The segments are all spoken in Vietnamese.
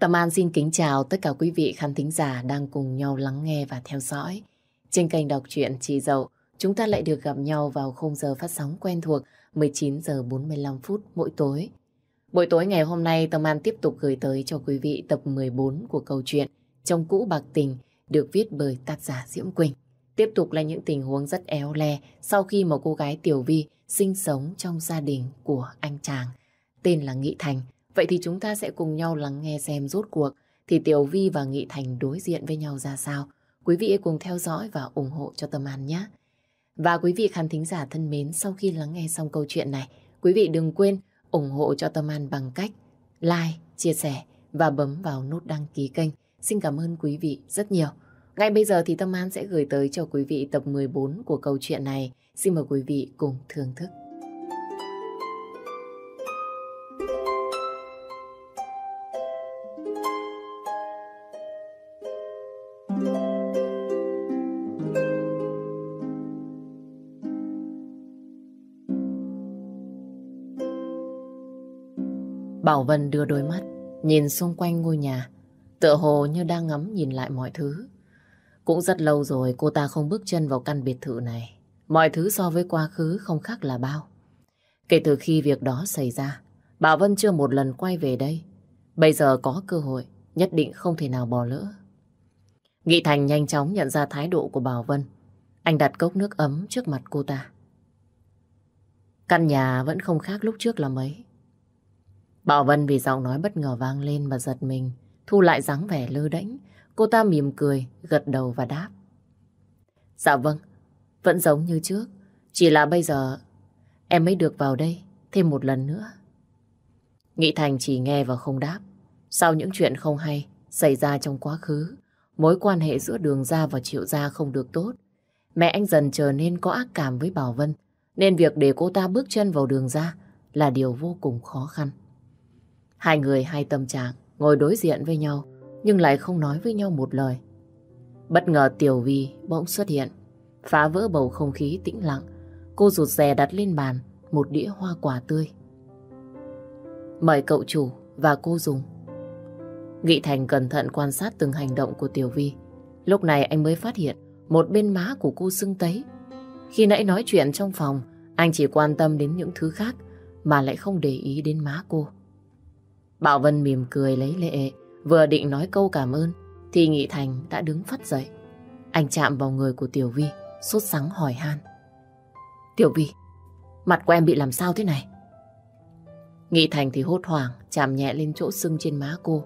Tâm An xin kính chào tất cả quý vị khán thính giả đang cùng nhau lắng nghe và theo dõi. Trên kênh đọc truyện Chị Dậu, chúng ta lại được gặp nhau vào khung giờ phát sóng quen thuộc 19 giờ 45 phút mỗi tối. Buổi tối ngày hôm nay, Tâm An tiếp tục gửi tới cho quý vị tập 14 của câu chuyện Trong cũ bạc tình được viết bởi tác giả Diễm Quỳnh. Tiếp tục là những tình huống rất éo le sau khi một cô gái Tiểu Vi sinh sống trong gia đình của anh chàng tên là Nghị Thành. Vậy thì chúng ta sẽ cùng nhau lắng nghe xem rốt cuộc thì Tiểu Vi và Nghị Thành đối diện với nhau ra sao. Quý vị cùng theo dõi và ủng hộ cho Tâm An nhé. Và quý vị khán thính giả thân mến, sau khi lắng nghe xong câu chuyện này, quý vị đừng quên ủng hộ cho Tâm An bằng cách like, chia sẻ và bấm vào nút đăng ký kênh. Xin cảm ơn quý vị rất nhiều. Ngay bây giờ thì Tâm An sẽ gửi tới cho quý vị tập 14 của câu chuyện này. Xin mời quý vị cùng thưởng thức. Bảo Vân đưa đôi mắt, nhìn xung quanh ngôi nhà, tựa hồ như đang ngắm nhìn lại mọi thứ. Cũng rất lâu rồi cô ta không bước chân vào căn biệt thự này. Mọi thứ so với quá khứ không khác là bao. Kể từ khi việc đó xảy ra, Bảo Vân chưa một lần quay về đây. Bây giờ có cơ hội, nhất định không thể nào bỏ lỡ. Nghị Thành nhanh chóng nhận ra thái độ của Bảo Vân. Anh đặt cốc nước ấm trước mặt cô ta. Căn nhà vẫn không khác lúc trước là mấy. Bảo Vân vì giọng nói bất ngờ vang lên mà giật mình, thu lại dáng vẻ lơ đễnh. Cô ta mỉm cười, gật đầu và đáp. Dạ vâng, vẫn giống như trước. Chỉ là bây giờ em mới được vào đây thêm một lần nữa. Nghị Thành chỉ nghe và không đáp. Sau những chuyện không hay xảy ra trong quá khứ, mối quan hệ giữa Đường Gia và Triệu Gia không được tốt. Mẹ anh dần trở nên có ác cảm với Bảo Vân, nên việc để cô ta bước chân vào Đường Gia là điều vô cùng khó khăn. Hai người hai tâm trạng ngồi đối diện với nhau nhưng lại không nói với nhau một lời. Bất ngờ Tiểu Vi bỗng xuất hiện, phá vỡ bầu không khí tĩnh lặng. Cô rụt rè đặt lên bàn một đĩa hoa quả tươi. Mời cậu chủ và cô dùng. Nghị Thành cẩn thận quan sát từng hành động của Tiểu Vi. Lúc này anh mới phát hiện một bên má của cô sưng tấy. Khi nãy nói chuyện trong phòng, anh chỉ quan tâm đến những thứ khác mà lại không để ý đến má cô. Bảo Vân mỉm cười lấy lệ, vừa định nói câu cảm ơn, thì Nghị Thành đã đứng phát dậy. Anh chạm vào người của Tiểu Vi, sốt sắng hỏi han. Tiểu Vi, mặt của em bị làm sao thế này? Nghị Thành thì hốt hoảng, chạm nhẹ lên chỗ sưng trên má cô.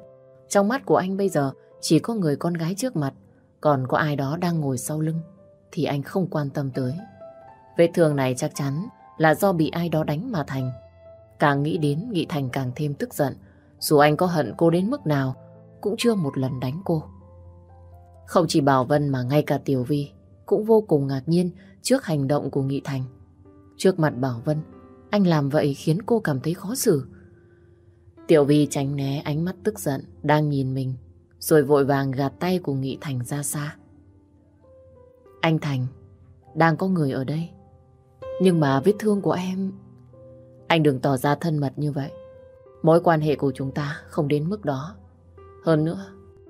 Trong mắt của anh bây giờ chỉ có người con gái trước mặt, còn có ai đó đang ngồi sau lưng, thì anh không quan tâm tới. Vết thương này chắc chắn là do bị ai đó đánh mà thành. Càng nghĩ đến, Nghị Thành càng thêm tức giận, dù anh có hận cô đến mức nào, cũng chưa một lần đánh cô. Không chỉ Bảo Vân mà ngay cả Tiểu Vi cũng vô cùng ngạc nhiên trước hành động của Nghị Thành. Trước mặt Bảo Vân, anh làm vậy khiến cô cảm thấy khó xử. Tiểu Vi tránh né ánh mắt tức giận đang nhìn mình, rồi vội vàng gạt tay của Nghị Thành ra xa. Anh Thành, đang có người ở đây. Nhưng mà vết thương của em... Anh đừng tỏ ra thân mật như vậy. Mối quan hệ của chúng ta không đến mức đó. Hơn nữa,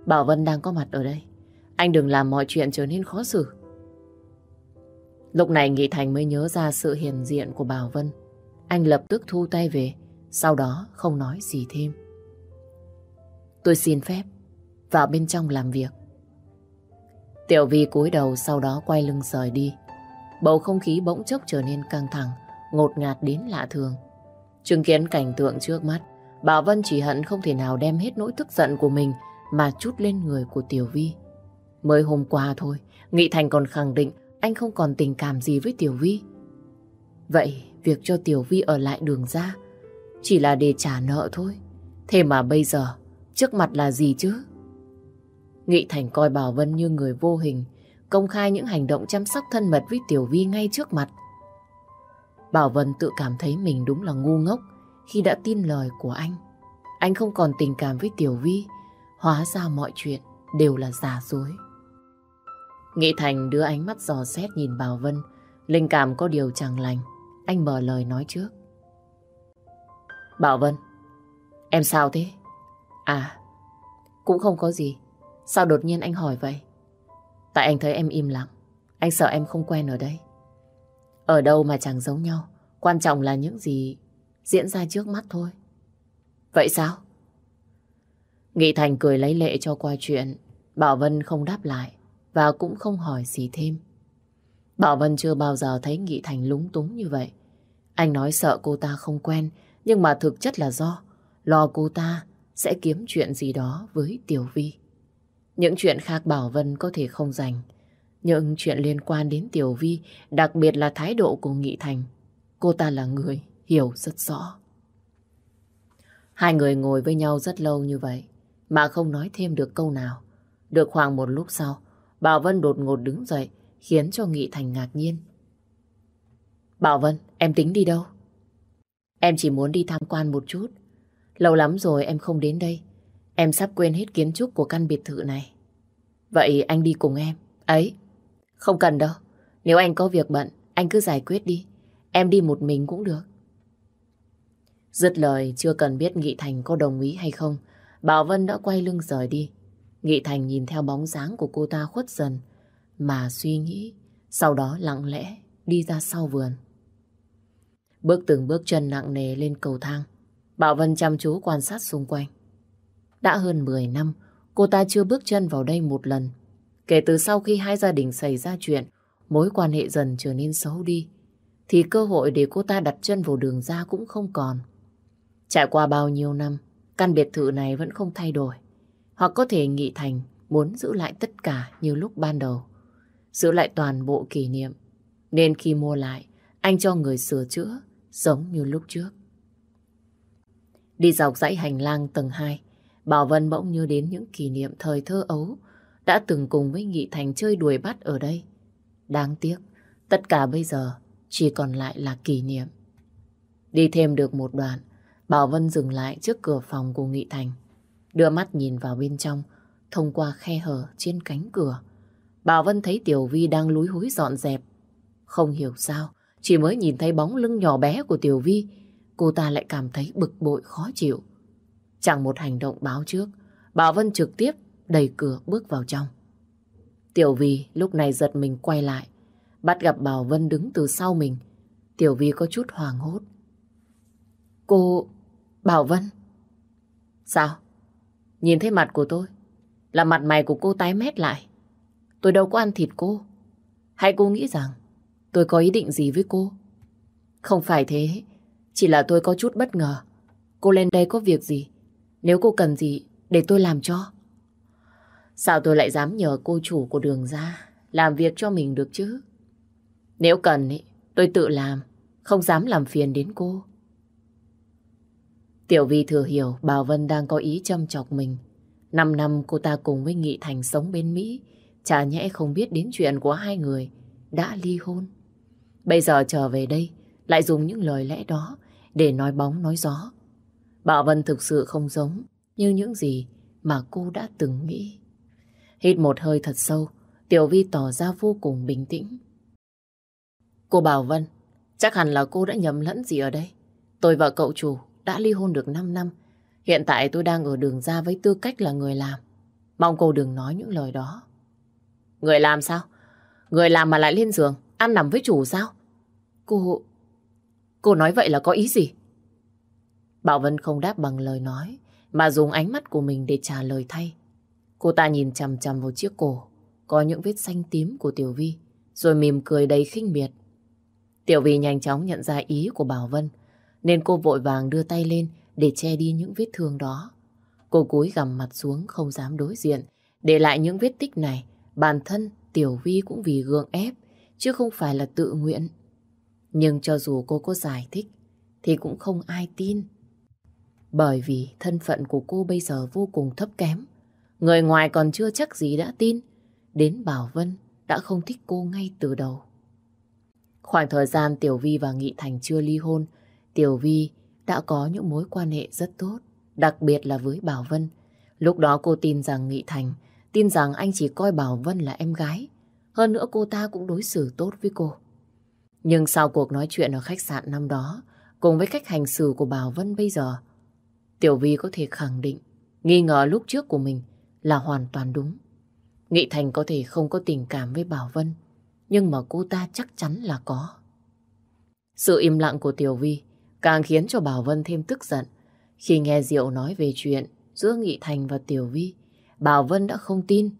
Bảo Vân đang có mặt ở đây. Anh đừng làm mọi chuyện trở nên khó xử. Lúc này Nghị Thành mới nhớ ra sự hiền diện của Bảo Vân. Anh lập tức thu tay về, sau đó không nói gì thêm. Tôi xin phép vào bên trong làm việc. Tiểu Vi cúi đầu sau đó quay lưng rời đi. Bầu không khí bỗng chốc trở nên căng thẳng, ngột ngạt đến lạ thường. Chứng kiến cảnh tượng trước mắt, Bảo Vân chỉ hận không thể nào đem hết nỗi tức giận của mình mà chút lên người của Tiểu Vi. Mới hôm qua thôi, Nghị Thành còn khẳng định anh không còn tình cảm gì với Tiểu Vi. Vậy, việc cho Tiểu Vi ở lại đường ra chỉ là để trả nợ thôi. Thế mà bây giờ, trước mặt là gì chứ? Nghị Thành coi Bảo Vân như người vô hình, công khai những hành động chăm sóc thân mật với Tiểu Vi ngay trước mặt. Bảo Vân tự cảm thấy mình đúng là ngu ngốc khi đã tin lời của anh. Anh không còn tình cảm với Tiểu Vi, hóa ra mọi chuyện đều là giả dối. Nghị Thành đưa ánh mắt dò xét nhìn Bảo Vân, linh cảm có điều chẳng lành. Anh mở lời nói trước. Bảo Vân, em sao thế? À, Cũng không có gì. Sao đột nhiên anh hỏi vậy? Tại anh thấy em im lặng. Anh sợ em không quen ở đây. Ở đâu mà chẳng giống nhau. Quan trọng là những gì diễn ra trước mắt thôi. Vậy sao? Nghị Thành cười lấy lệ cho qua chuyện. Bảo Vân không đáp lại và cũng không hỏi gì thêm. Bảo Vân chưa bao giờ thấy Nghị Thành lúng túng như vậy. Anh nói sợ cô ta không quen, nhưng mà thực chất là do lo cô ta sẽ kiếm chuyện gì đó với Tiểu Vi. Những chuyện khác Bảo Vân có thể không dành, nhưng chuyện liên quan đến Tiểu Vi, đặc biệt là thái độ của Nghị Thành, cô ta là người hiểu rất rõ. Hai người ngồi với nhau rất lâu như vậy, mà không nói thêm được câu nào. Được khoảng một lúc sau, Bảo Vân đột ngột đứng dậy, khiến cho Nghị Thành ngạc nhiên. Bảo Vân, em tính đi đâu? Em chỉ muốn đi tham quan một chút. Lâu lắm rồi em không đến đây. Em sắp quên hết kiến trúc của căn biệt thự này. Vậy anh đi cùng em. Ấy, không cần đâu. Nếu anh có việc bận, anh cứ giải quyết đi. Em đi một mình cũng được. Dứt lời, chưa cần biết Nghị Thành có đồng ý hay không. Bảo Vân đã quay lưng rời đi. Nghị Thành nhìn theo bóng dáng của cô ta khuất dần, mà suy nghĩ, sau đó lặng lẽ đi ra sau vườn. Bước từng bước chân nặng nề lên cầu thang, Bảo Vân chăm chú quan sát xung quanh. Đã hơn 10 năm, cô ta chưa bước chân vào đây một lần. Kể từ sau khi hai gia đình xảy ra chuyện, mối quan hệ dần trở nên xấu đi, thì cơ hội để cô ta đặt chân vào đường ra cũng không còn. Trải qua bao nhiêu năm, căn biệt thự này vẫn không thay đổi. Hoặc có thể Nghị Thành muốn giữ lại tất cả như lúc ban đầu. Giữ lại toàn bộ kỷ niệm. Nên khi mua lại, anh cho người sửa chữa giống như lúc trước. Đi dọc dãy hành lang tầng 2, Bảo Vân bỗng nhớ đến những kỷ niệm thời thơ ấu đã từng cùng với Nghị Thành chơi đuổi bắt ở đây. Đáng tiếc, tất cả bây giờ chỉ còn lại là kỷ niệm. Đi thêm được một đoạn, Bảo Vân dừng lại trước cửa phòng của Nghị Thành. Đưa mắt nhìn vào bên trong, thông qua khe hở trên cánh cửa. Bảo Vân thấy Tiểu Vi đang lúi húi dọn dẹp. Không hiểu sao, chỉ mới nhìn thấy bóng lưng nhỏ bé của Tiểu Vi, cô ta lại cảm thấy bực bội khó chịu. Chẳng một hành động báo trước, Bảo Vân trực tiếp đẩy cửa bước vào trong. Tiểu Vi lúc này giật mình quay lại, bắt gặp Bảo Vân đứng từ sau mình. Tiểu Vi có chút hoàng hốt. Cô... Bảo Vân... Sao? Nhìn thấy mặt của tôi, là mặt mày của cô tái mét lại. Tôi đâu có ăn thịt cô. Hay cô nghĩ rằng tôi có ý định gì với cô? Không phải thế, chỉ là tôi có chút bất ngờ. Cô lên đây có việc gì? Nếu cô cần gì, để tôi làm cho. Sao tôi lại dám nhờ cô chủ của đường ra làm việc cho mình được chứ? Nếu cần, ý, tôi tự làm, không dám làm phiền đến cô. Tiểu Vi thừa hiểu Bảo Vân đang có ý châm chọc mình. Năm năm cô ta cùng với Nghị Thành sống bên Mỹ, chả nhẽ không biết đến chuyện của hai người đã ly hôn. Bây giờ trở về đây, lại dùng những lời lẽ đó để nói bóng nói gió. Bảo Vân thực sự không giống như những gì mà cô đã từng nghĩ. Hít một hơi thật sâu, Tiểu Vi tỏ ra vô cùng bình tĩnh. Cô Bảo Vân, chắc hẳn là cô đã nhầm lẫn gì ở đây. Tôi và cậu chủ đã ly hôn được 5 năm. Hiện tại tôi đang ở đường ra với tư cách là người làm. Mong cô đừng nói những lời đó. Người làm sao? Người làm mà lại lên giường, ăn nằm với chủ sao? Cô... Cô nói vậy là có ý gì? Bảo Vân không đáp bằng lời nói, mà dùng ánh mắt của mình để trả lời thay. Cô ta nhìn chằm chằm vào chiếc cổ, có những vết xanh tím của Tiểu Vi, rồi mỉm cười đầy khinh miệt. Tiểu Vi nhanh chóng nhận ra ý của Bảo Vân, nên cô vội vàng đưa tay lên để che đi những vết thương đó. Cô cúi gằm mặt xuống không dám đối diện, để lại những vết tích này, bản thân Tiểu Vi cũng vì gượng ép, chứ không phải là tự nguyện. Nhưng cho dù cô có giải thích, thì cũng không ai tin. Bởi vì thân phận của cô bây giờ vô cùng thấp kém. Người ngoài còn chưa chắc gì đã tin. Đến Bảo Vân đã không thích cô ngay từ đầu. Khoảng thời gian Tiểu Vi và Nghị Thành chưa ly hôn, Tiểu Vi đã có những mối quan hệ rất tốt, đặc biệt là với Bảo Vân. Lúc đó cô tin rằng Nghị Thành, tin rằng anh chỉ coi Bảo Vân là em gái. Hơn nữa cô ta cũng đối xử tốt với cô. Nhưng sau cuộc nói chuyện ở khách sạn năm đó, cùng với cách hành xử của Bảo Vân bây giờ, Tiểu Vi có thể khẳng định, nghi ngờ lúc trước của mình là hoàn toàn đúng. Nghị Thành có thể không có tình cảm với Bảo Vân, nhưng mà cô ta chắc chắn là có. Sự im lặng của Tiểu Vi càng khiến cho Bảo Vân thêm tức giận. Khi nghe Diệu nói về chuyện giữa Nghị Thành và Tiểu Vi, Bảo Vân đã không tin.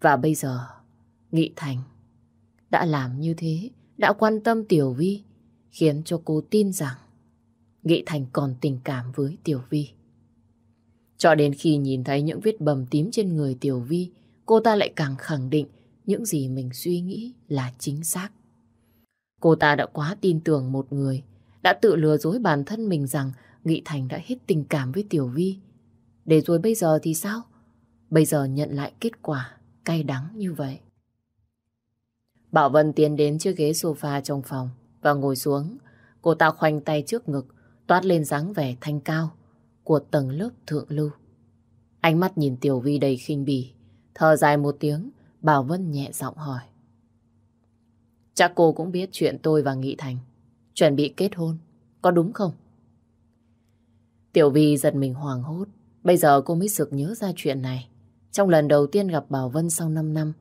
Và bây giờ, Nghị Thành đã làm như thế, đã quan tâm Tiểu Vi, khiến cho cô tin rằng Nghị Thành còn tình cảm với Tiểu Vi. Cho đến khi nhìn thấy những vết bầm tím trên người Tiểu Vi, cô ta lại càng khẳng định những gì mình suy nghĩ là chính xác. Cô ta đã quá tin tưởng một người, đã tự lừa dối bản thân mình rằng Nghị Thành đã hết tình cảm với Tiểu Vi. Để rồi bây giờ thì sao? Bây giờ nhận lại kết quả cay đắng như vậy. Bảo Vân tiến đến chiếc ghế sofa trong phòng và ngồi xuống. Cô ta khoanh tay trước ngực, toát lên dáng vẻ thanh cao của tầng lớp thượng lưu. Ánh mắt nhìn Tiểu Vi đầy khinh bỉ, thở dài một tiếng, Bảo Vân nhẹ giọng hỏi. Chắc cô cũng biết chuyện tôi và Nghị Thành chuẩn bị kết hôn, có đúng không? Tiểu Vi giật mình hoàng hốt, bây giờ cô mới sực nhớ ra chuyện này. Trong lần đầu tiên gặp Bảo Vân sau 5 năm,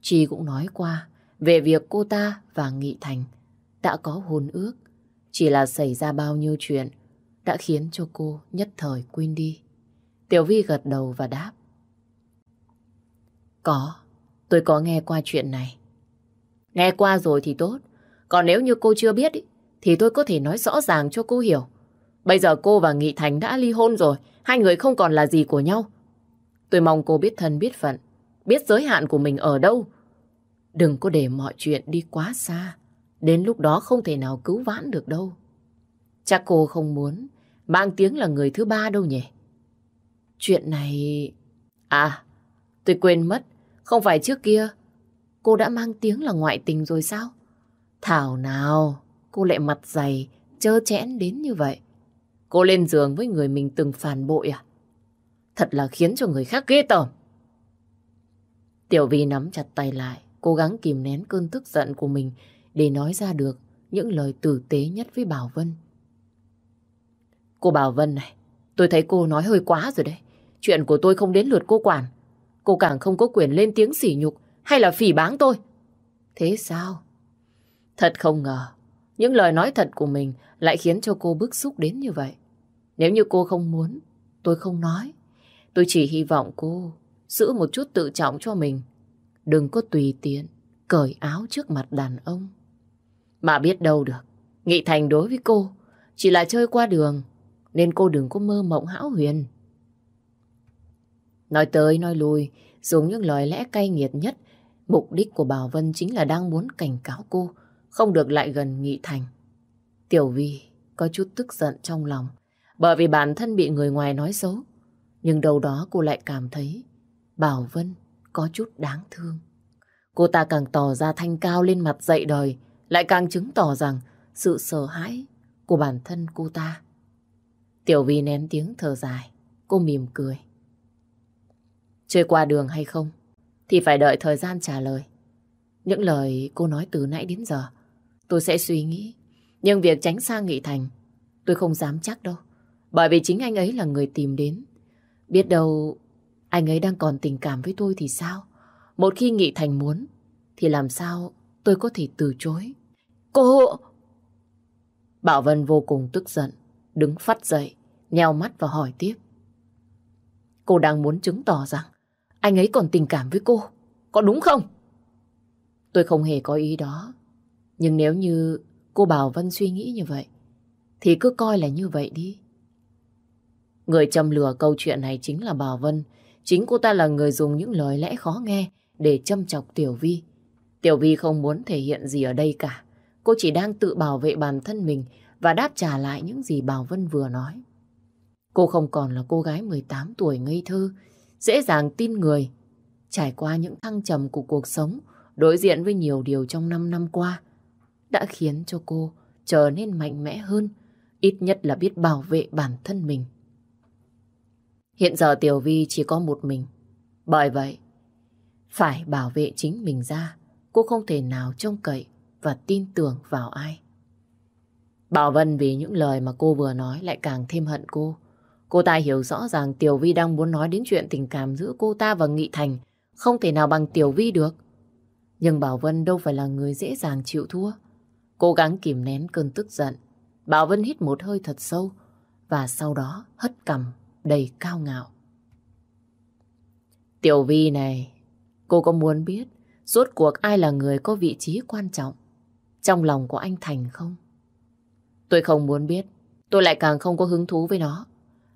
Chi cũng nói qua về việc cô ta và Nghị Thành đã có hôn ước. Chỉ là xảy ra bao nhiêu chuyện đã khiến cho cô nhất thời quên đi. Tiểu Vi gật đầu và đáp. Có, tôi có nghe qua chuyện này. Nghe qua rồi thì tốt. Còn nếu như cô chưa biết thì tôi có thể nói rõ ràng cho cô hiểu. Bây giờ cô và Nghị Thành đã ly hôn rồi, hai người không còn là gì của nhau. Tôi mong cô biết thân biết phận, biết giới hạn của mình ở đâu. Đừng có để mọi chuyện đi quá xa, đến lúc đó không thể nào cứu vãn được đâu. Chắc cô không muốn mang tiếng là người thứ ba đâu nhỉ? Chuyện này... À, tôi quên mất, không phải trước kia cô đã mang tiếng là ngoại tình rồi sao? Thảo nào, cô lại mặt dày, chơ chẽn đến như vậy. Cô lên giường với người mình từng phản bội à? Thật là khiến cho người khác ghê tởm. Tiểu Vi nắm chặt tay lại, cố gắng kìm nén cơn tức giận của mình để nói ra được những lời tử tế nhất với Bảo Vân. Cô Bảo Vân này, tôi thấy cô nói hơi quá rồi đấy. Chuyện của tôi không đến lượt cô quản. Cô càng không có quyền lên tiếng sỉ nhục hay là phỉ báng tôi. Thế sao? Thật không ngờ, những lời nói thật của mình lại khiến cho cô bức xúc đến như vậy. Nếu như cô không muốn, tôi không nói. Tôi chỉ hy vọng cô giữ một chút tự trọng cho mình. Đừng có tùy tiện, cởi áo trước mặt đàn ông. Mà biết đâu được, Nghị Thành đối với cô chỉ là chơi qua đường, nên cô đừng có mơ mộng hão huyền. Nói tới nói lui, dùng những lời lẽ cay nghiệt nhất, mục đích của Bảo Vân chính là đang muốn cảnh cáo cô không được lại gần Nghị Thành. Tiểu Vi có chút tức giận trong lòng, bởi vì bản thân bị người ngoài nói xấu. Nhưng đầu đó cô lại cảm thấy Bảo Vân có chút đáng thương. Cô ta càng tỏ ra thanh cao lên mặt dậy đời, lại càng chứng tỏ rằng sự sợ hãi của bản thân cô ta. Tiểu Vi nén tiếng thở dài, cô mỉm cười. Chơi qua đường hay không, thì phải đợi thời gian trả lời. Những lời cô nói từ nãy đến giờ, tôi sẽ suy nghĩ. Nhưng việc tránh xa Nghị Thành, tôi không dám chắc đâu. Bởi vì chính anh ấy là người tìm đến. Biết đâu anh ấy đang còn tình cảm với tôi thì sao? Một khi Nghị Thành muốn, thì làm sao tôi có thể từ chối? Cô... Bảo Vân vô cùng tức giận, đứng phát dậy, nheo mắt và hỏi tiếp. Cô đang muốn chứng tỏ rằng anh ấy còn tình cảm với cô, có đúng không? Tôi không hề có ý đó. Nhưng nếu như cô Bảo Vân suy nghĩ như vậy, thì cứ coi là như vậy đi. Người châm lừa câu chuyện này chính là Bảo Vân. Chính cô ta là người dùng những lời lẽ khó nghe để châm chọc Tiểu Vi. Tiểu Vi không muốn thể hiện gì ở đây cả. Cô chỉ đang tự bảo vệ bản thân mình và đáp trả lại những gì Bảo Vân vừa nói. Cô không còn là cô gái 18 tuổi ngây thơ, dễ dàng tin người. Trải qua những thăng trầm của cuộc sống, đối diện với nhiều điều trong 5 năm qua, đã khiến cho cô trở nên mạnh mẽ hơn, ít nhất là biết bảo vệ bản thân mình. Hiện giờ Tiểu Vi chỉ có một mình. Bởi vậy, phải bảo vệ chính mình ra, cô không thể nào trông cậy và tin tưởng vào ai. Bảo Vân vì những lời mà cô vừa nói lại càng thêm hận cô. Cô ta hiểu rõ ràng Tiểu Vi đang muốn nói đến chuyện tình cảm giữa cô ta và Nghị Thành. Không thể nào bằng Tiểu Vi được. Nhưng Bảo Vân đâu phải là người dễ dàng chịu thua. Cố gắng kìm nén cơn tức giận. Bảo Vân hít một hơi thật sâu và sau đó hất cằm đầy cao ngạo. Tiểu Vi này, cô có muốn biết rốt cuộc ai là người có vị trí quan trọng trong lòng của anh Thành không? Tôi không muốn biết, tôi lại càng không có hứng thú với nó.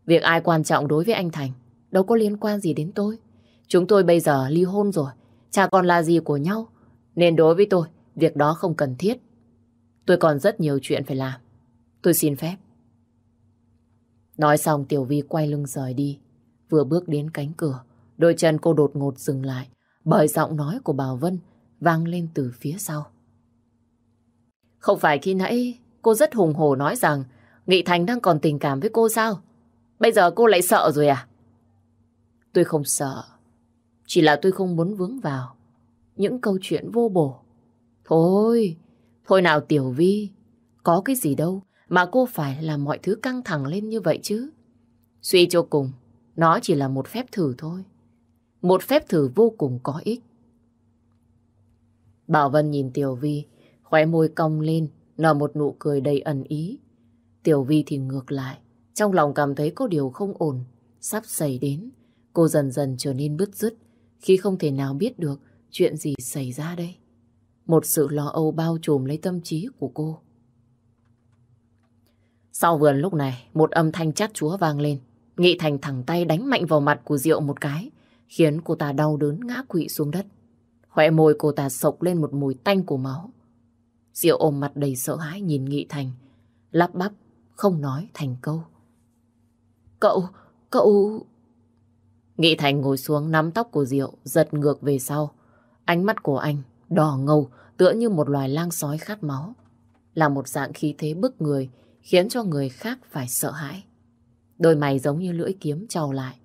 Việc ai quan trọng đối với anh Thành đâu có liên quan gì đến tôi. Chúng tôi bây giờ ly hôn rồi, chả còn là gì của nhau. Nên đối với tôi, việc đó không cần thiết. Tôi còn rất nhiều chuyện phải làm. Tôi xin phép. Nói xong Tiểu Vi quay lưng rời đi. Vừa bước đến cánh cửa, đôi chân cô đột ngột dừng lại bởi giọng nói của Bảo Vân vang lên từ phía sau. Không phải khi nãy cô rất hùng hổ nói rằng Nghị Thành đang còn tình cảm với cô sao? Bây giờ cô lại sợ rồi à? Tôi không sợ. Chỉ là tôi không muốn vướng vào những câu chuyện vô bổ. Thôi, thôi nào Tiểu Vi, có cái gì đâu mà cô phải làm mọi thứ căng thẳng lên như vậy chứ. Suy cho cùng, nó chỉ là một phép thử thôi. Một phép thử vô cùng có ích. Bảo Vân nhìn Tiểu Vi, khóe môi cong lên, nở một nụ cười đầy ẩn ý. Tiểu Vi thì ngược lại, trong lòng cảm thấy có điều không ổn, sắp xảy đến. Cô dần dần trở nên bứt rứt khi không thể nào biết được chuyện gì xảy ra đây. Một sự lo âu bao trùm lấy tâm trí của cô. Sau vườn lúc này, một âm thanh chát chúa vang lên. Nghị Thành thẳng tay đánh mạnh vào mặt của Diệu một cái, khiến cô ta đau đớn ngã quỵ xuống đất. Khỏe môi cô ta sộc lên một mùi tanh của máu. Diệu ôm mặt đầy sợ hãi nhìn Nghị Thành, lắp bắp, không nói thành câu. Cậu, cậu... Nghị Thành ngồi xuống nắm tóc của Diệu, giật ngược về sau. Ánh mắt của anh đỏ ngầu, tựa như một loài lang sói khát máu. Là một dạng khí thế bức người, khiến cho người khác phải sợ hãi. Đôi mày giống như lưỡi kiếm trao lại.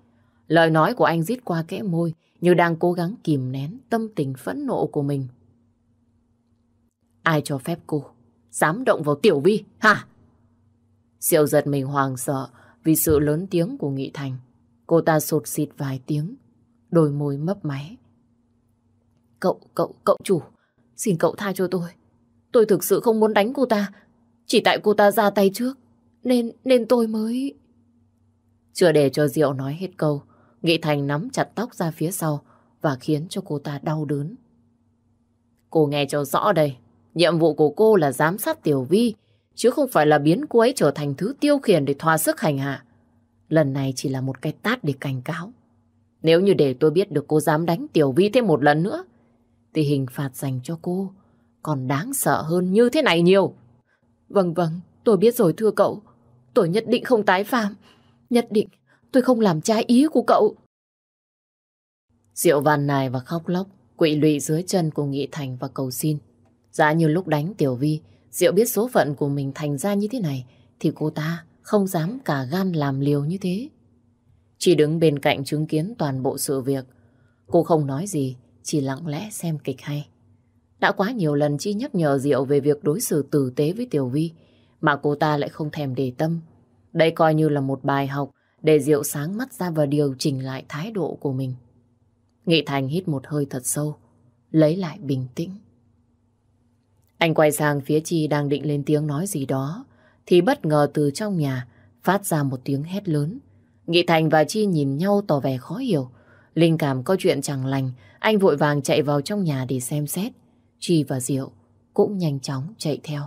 Lời nói của anh rít qua kẽ môi, như đang cố gắng kìm nén tâm tình phẫn nộ của mình. Ai cho phép cô dám động vào Tiểu Vi, hả? Diệu giật mình hoàng sợ vì sự lớn tiếng của Nghị Thành. Cô ta sột xịt vài tiếng, đôi môi mấp máy. Cậu, cậu, cậu chủ, xin cậu tha cho tôi. Tôi thực sự không muốn đánh cô ta. Chỉ tại cô ta ra tay trước, nên nên tôi mới... Chưa để cho Diệu nói hết câu, Nghị Thành nắm chặt tóc ra phía sau và khiến cho cô ta đau đớn. Cô nghe cho rõ đây, nhiệm vụ của cô là giám sát Tiểu Vi, chứ không phải là biến cô ấy trở thành thứ tiêu khiển để thỏa sức hành hạ. Lần này chỉ là một cái tát để cảnh cáo. Nếu như để tôi biết được cô dám đánh Tiểu Vi thêm một lần nữa, thì hình phạt dành cho cô còn đáng sợ hơn như thế này nhiều. Vâng vâng, tôi biết rồi thưa cậu. Tôi nhất định không tái phạm. Nhất định tôi không làm trái ý của cậu. Diệu văn nài và khóc lóc, quỵ lụy dưới chân của Nghị Thành và cầu xin. Giá như lúc đánh Tiểu Vi, Diệu biết số phận của mình thành ra như thế này, thì cô ta không dám cả gan làm liều như thế. Chỉ đứng bên cạnh chứng kiến toàn bộ sự việc. Cô không nói gì, chỉ lặng lẽ xem kịch hay. Đã quá nhiều lần Chi nhắc nhở Diệu về việc đối xử tử tế với Tiểu Vi, mà cô ta lại không thèm để tâm. Đây coi như là một bài học để Diệu sáng mắt ra và điều chỉnh lại thái độ của mình. Nghị Thành hít một hơi thật sâu, lấy lại bình tĩnh. Anh quay sang phía Chi đang định lên tiếng nói gì đó, thì bất ngờ từ trong nhà phát ra một tiếng hét lớn. Nghị Thành và Chi nhìn nhau tỏ vẻ khó hiểu. Linh cảm có chuyện chẳng lành, anh vội vàng chạy vào trong nhà để xem xét. Chi và Diệu cũng nhanh chóng chạy theo.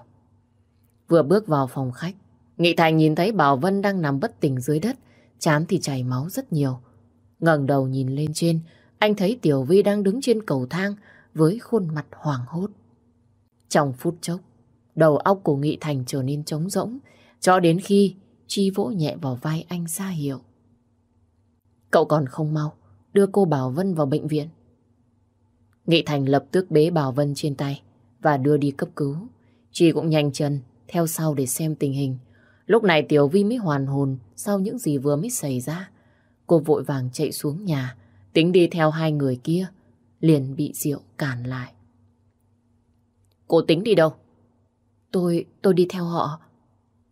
Vừa bước vào phòng khách, Nghị Thành nhìn thấy Bảo Vân đang nằm bất tỉnh dưới đất, chán thì chảy máu rất nhiều. ngẩng đầu nhìn lên trên, anh thấy Tiểu Vi đang đứng trên cầu thang với khuôn mặt hoảng hốt. Trong phút chốc, đầu óc của Nghị Thành trở nên trống rỗng, cho đến khi Chi vỗ nhẹ vào vai anh ra hiệu. Cậu còn không mau, đưa cô Bảo Vân vào bệnh viện. Nghị Thành lập tức bế Bảo Vân trên tay và đưa đi cấp cứu. Chi cũng nhanh chân theo sau để xem tình hình. Lúc này Tiểu Vi mới hoàn hồn sau những gì vừa mới xảy ra. Cô vội vàng chạy xuống nhà, tính đi theo hai người kia, liền bị Diệu cản lại. Cô tính đi đâu? Tôi, tôi đi theo họ.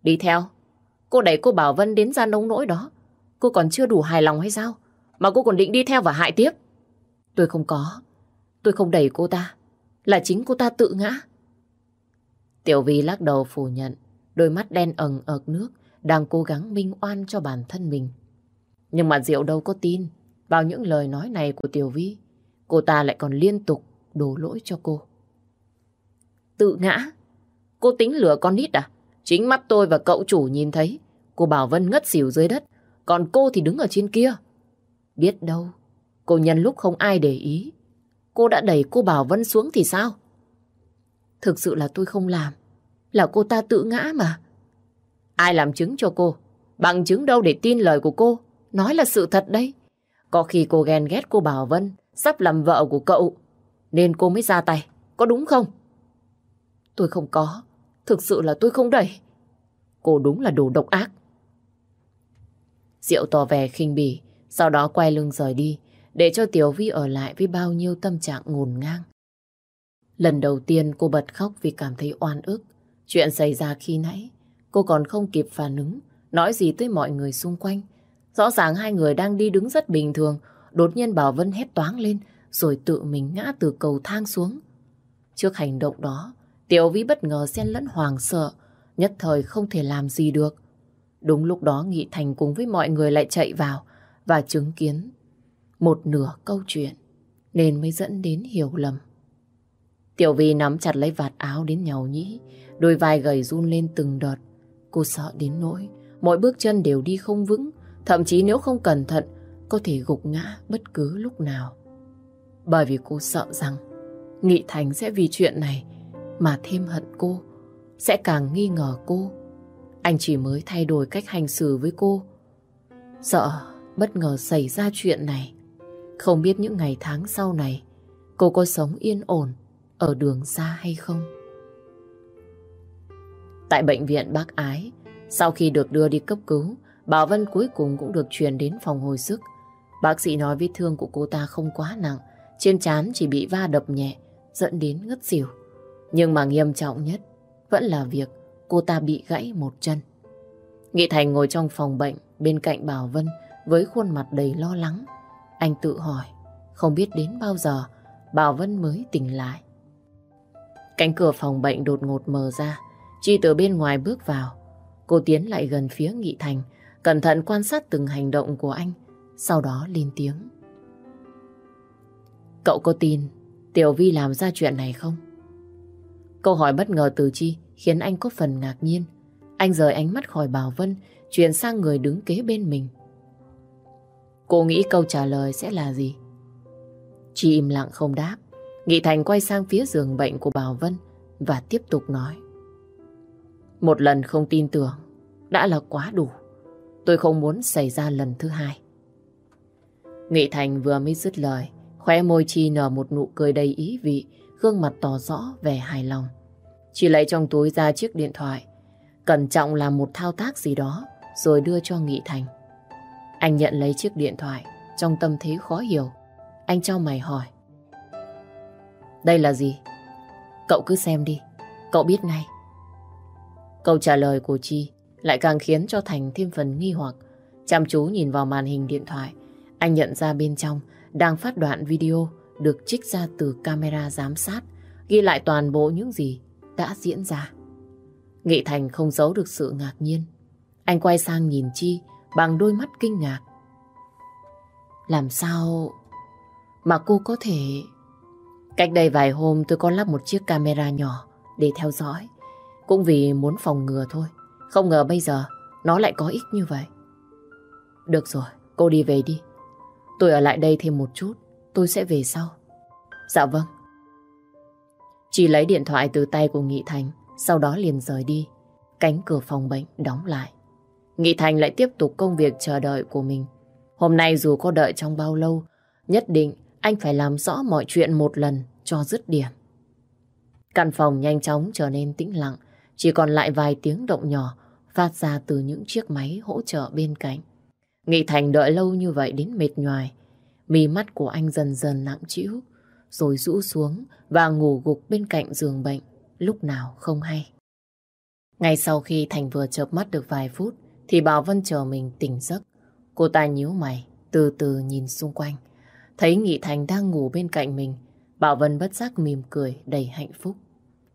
Đi theo? Cô đẩy cô Bảo Vân đến ra nông nỗi đó. Cô còn chưa đủ hài lòng hay sao? Mà cô còn định đi theo và hại tiếp. Tôi không có. Tôi không đẩy cô ta. Là chính cô ta tự ngã. Tiểu Vi lắc đầu phủ nhận. Đôi mắt đen ẩn ợt nước đang cố gắng minh oan cho bản thân mình. Nhưng mà Diệu đâu có tin vào những lời nói này của Tiểu Vi. Cô ta lại còn liên tục đổ lỗi cho cô. Tự ngã? Cô tính lừa con nít à? Chính mắt tôi và cậu chủ nhìn thấy. Cô Bảo Vân ngất xỉu dưới đất. Còn cô thì đứng ở trên kia. Biết đâu. Cô nhân lúc không ai để ý. Cô đã đẩy cô Bảo Vân xuống thì sao? Thực sự là tôi không làm. Là cô ta tự ngã mà. Ai làm chứng cho cô? Bằng chứng đâu để tin lời của cô? Nói là sự thật đấy. Có khi cô ghen ghét cô Bảo Vân sắp làm vợ của cậu. Nên cô mới ra tay. Có đúng không? Tôi không có. Thực sự là tôi không đẩy. Cô đúng là đồ độc ác. Diệu tỏ vẻ khinh bỉ, sau đó quay lưng rời đi, để cho Tiểu Vi ở lại với bao nhiêu tâm trạng ngổn ngang. Lần đầu tiên cô bật khóc vì cảm thấy oan ức. Chuyện xảy ra khi nãy, cô còn không kịp phản ứng, nói gì tới mọi người xung quanh. Rõ ràng hai người đang đi đứng rất bình thường, đột nhiên Bảo Vân hét toáng lên, rồi tự mình ngã từ cầu thang xuống. Trước hành động đó, Tiểu Vi bất ngờ xen lẫn hoàng sợ, nhất thời không thể làm gì được. Đúng lúc đó Nghị Thành cùng với mọi người lại chạy vào và chứng kiến một nửa câu chuyện, nên mới dẫn đến hiểu lầm. Tiểu Vi nắm chặt lấy vạt áo đến nhau nhĩ, đôi vai gầy run lên từng đợt. Cô sợ đến nỗi, mỗi bước chân đều đi không vững, thậm chí nếu không cẩn thận, có thể gục ngã bất cứ lúc nào. Bởi vì cô sợ rằng Nghị Thành sẽ vì chuyện này mà thêm hận cô, sẽ càng nghi ngờ cô. Anh chỉ mới thay đổi cách hành xử với cô. Sợ bất ngờ xảy ra chuyện này. Không biết những ngày tháng sau này cô có sống yên ổn ở đường xa hay không. Tại bệnh viện bác Ái, sau khi được đưa đi cấp cứu, Bảo Vân cuối cùng cũng được chuyển đến phòng hồi sức. Bác sĩ nói vết thương của cô ta không quá nặng, trên trán chỉ bị va đập nhẹ, dẫn đến ngất xỉu. Nhưng mà nghiêm trọng nhất vẫn là việc cô ta bị gãy một chân. Nghị Thành ngồi trong phòng bệnh bên cạnh Bảo Vân với khuôn mặt đầy lo lắng. Anh tự hỏi, không biết đến bao giờ Bảo Vân mới tỉnh lại. Cánh cửa phòng bệnh đột ngột mở ra, Chi từ bên ngoài bước vào. Cô tiến lại gần phía Nghị Thành, cẩn thận quan sát từng hành động của anh, sau đó lên tiếng. Cậu có tin Tiểu Vi làm ra chuyện này không? Câu hỏi bất ngờ từ Chi khiến anh có phần ngạc nhiên. Anh rời ánh mắt khỏi Bảo Vân, chuyển sang người đứng kế bên mình. Cô nghĩ câu trả lời sẽ là gì? Chi im lặng không đáp. Nghị Thành quay sang phía giường bệnh của Bảo Vân và tiếp tục nói. Một lần không tin tưởng đã là quá đủ. Tôi không muốn xảy ra lần thứ hai. Nghị Thành vừa mới dứt lời, khóe môi Chi nở một nụ cười đầy ý vị, gương mặt tỏ rõ vẻ hài lòng. Chị lấy trong túi ra chiếc điện thoại, cẩn trọng làm một thao tác gì đó, rồi đưa cho Nghị Thành. Anh nhận lấy chiếc điện thoại, trong tâm thế khó hiểu. Anh cho mày hỏi. Đây là gì? Cậu cứ xem đi, cậu biết ngay. Câu trả lời của Chi lại càng khiến cho Thành thêm phần nghi hoặc. Chăm chú nhìn vào màn hình điện thoại, anh nhận ra bên trong đang phát đoạn video được trích ra từ camera giám sát, ghi lại toàn bộ những gì đã diễn ra. Nghị Thành không giấu được sự ngạc nhiên. Anh quay sang nhìn Chi bằng đôi mắt kinh ngạc. Làm sao mà cô có thể... Cách đây vài hôm tôi có lắp một chiếc camera nhỏ để theo dõi. Cũng vì muốn phòng ngừa thôi. Không ngờ bây giờ nó lại có ích như vậy. Được rồi, cô đi về đi. Tôi ở lại đây thêm một chút, tôi sẽ về sau. Dạ vâng. Chỉ lấy điện thoại từ tay của Nghị Thành, sau đó liền rời đi. Cánh cửa phòng bệnh đóng lại. Nghị Thành lại tiếp tục công việc chờ đợi của mình. Hôm nay dù có đợi trong bao lâu, nhất định anh phải làm rõ mọi chuyện một lần cho dứt điểm. Căn phòng nhanh chóng trở nên tĩnh lặng, chỉ còn lại vài tiếng động nhỏ phát ra từ những chiếc máy hỗ trợ bên cạnh. Nghị Thành đợi lâu như vậy đến mệt nhoài. Mí mắt của anh dần dần nặng trĩu, rồi rũ xuống và ngủ gục bên cạnh giường bệnh, lúc nào không hay. Ngay sau khi Thành vừa chợp mắt được vài phút, thì Bảo Vân chờ mình tỉnh giấc. Cô ta nhíu mày, từ từ nhìn xung quanh. Thấy Nghị Thành đang ngủ bên cạnh mình, Bảo Vân bất giác mỉm cười đầy hạnh phúc.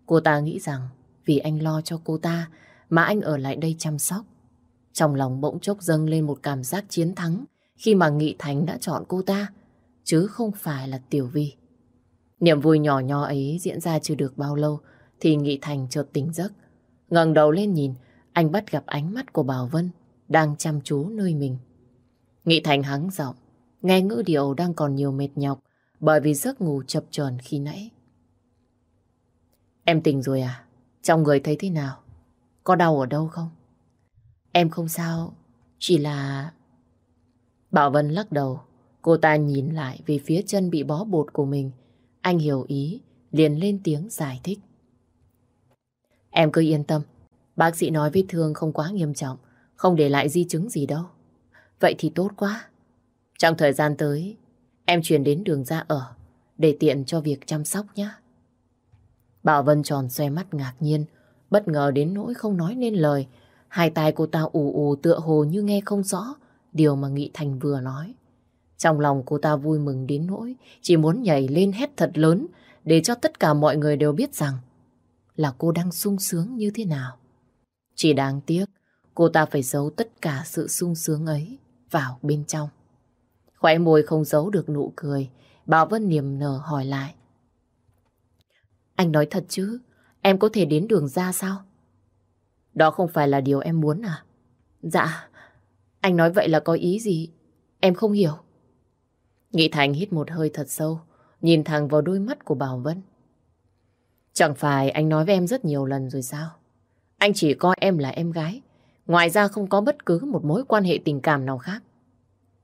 Cô ta nghĩ rằng vì anh lo cho cô ta mà anh ở lại đây chăm sóc. Trong lòng bỗng chốc dâng lên một cảm giác chiến thắng khi mà Nghị Thành đã chọn cô ta, chứ không phải là Tiểu Vi. Niềm vui nhỏ nho ấy diễn ra chưa được bao lâu thì Nghị Thành chợt tỉnh giấc. ngẩng đầu lên nhìn, anh bắt gặp ánh mắt của Bảo Vân đang chăm chú nơi mình. Nghị Thành hắng giọng, nghe ngữ điệu đang còn nhiều mệt nhọc bởi vì giấc ngủ chập chờn khi nãy. Em tỉnh rồi à? Trong người thấy thế nào? Có đau ở đâu không? Em không sao, chỉ là... Bảo Vân lắc đầu, cô ta nhìn lại về phía chân bị bó bột của mình. Anh hiểu ý, liền lên tiếng giải thích. Em cứ yên tâm, bác sĩ nói vết thương không quá nghiêm trọng, không để lại di chứng gì đâu. Vậy thì tốt quá. Trong thời gian tới, em chuyển đến đường ra ở, để tiện cho việc chăm sóc nhé. Bảo Vân tròn xoe mắt ngạc nhiên, bất ngờ đến nỗi không nói nên lời. Hai tay cô ta ù ù tựa hồ như nghe không rõ điều mà Nghị Thành vừa nói. Trong lòng cô ta vui mừng đến nỗi chỉ muốn nhảy lên hét thật lớn để cho tất cả mọi người đều biết rằng là cô đang sung sướng như thế nào. Chỉ đáng tiếc cô ta phải giấu tất cả sự sung sướng ấy vào bên trong. Khóe môi không giấu được nụ cười, Bảo Vân niềm nở hỏi lại. Anh nói thật chứ, em có thể đến đường ra sao? Đó không phải là điều em muốn à? Dạ, anh nói vậy là có ý gì? Em không hiểu. Nghị Thành hít một hơi thật sâu, nhìn thẳng vào đôi mắt của Bảo Vân. Chẳng phải anh nói với em rất nhiều lần rồi sao? Anh chỉ coi em là em gái, ngoài ra không có bất cứ một mối quan hệ tình cảm nào khác.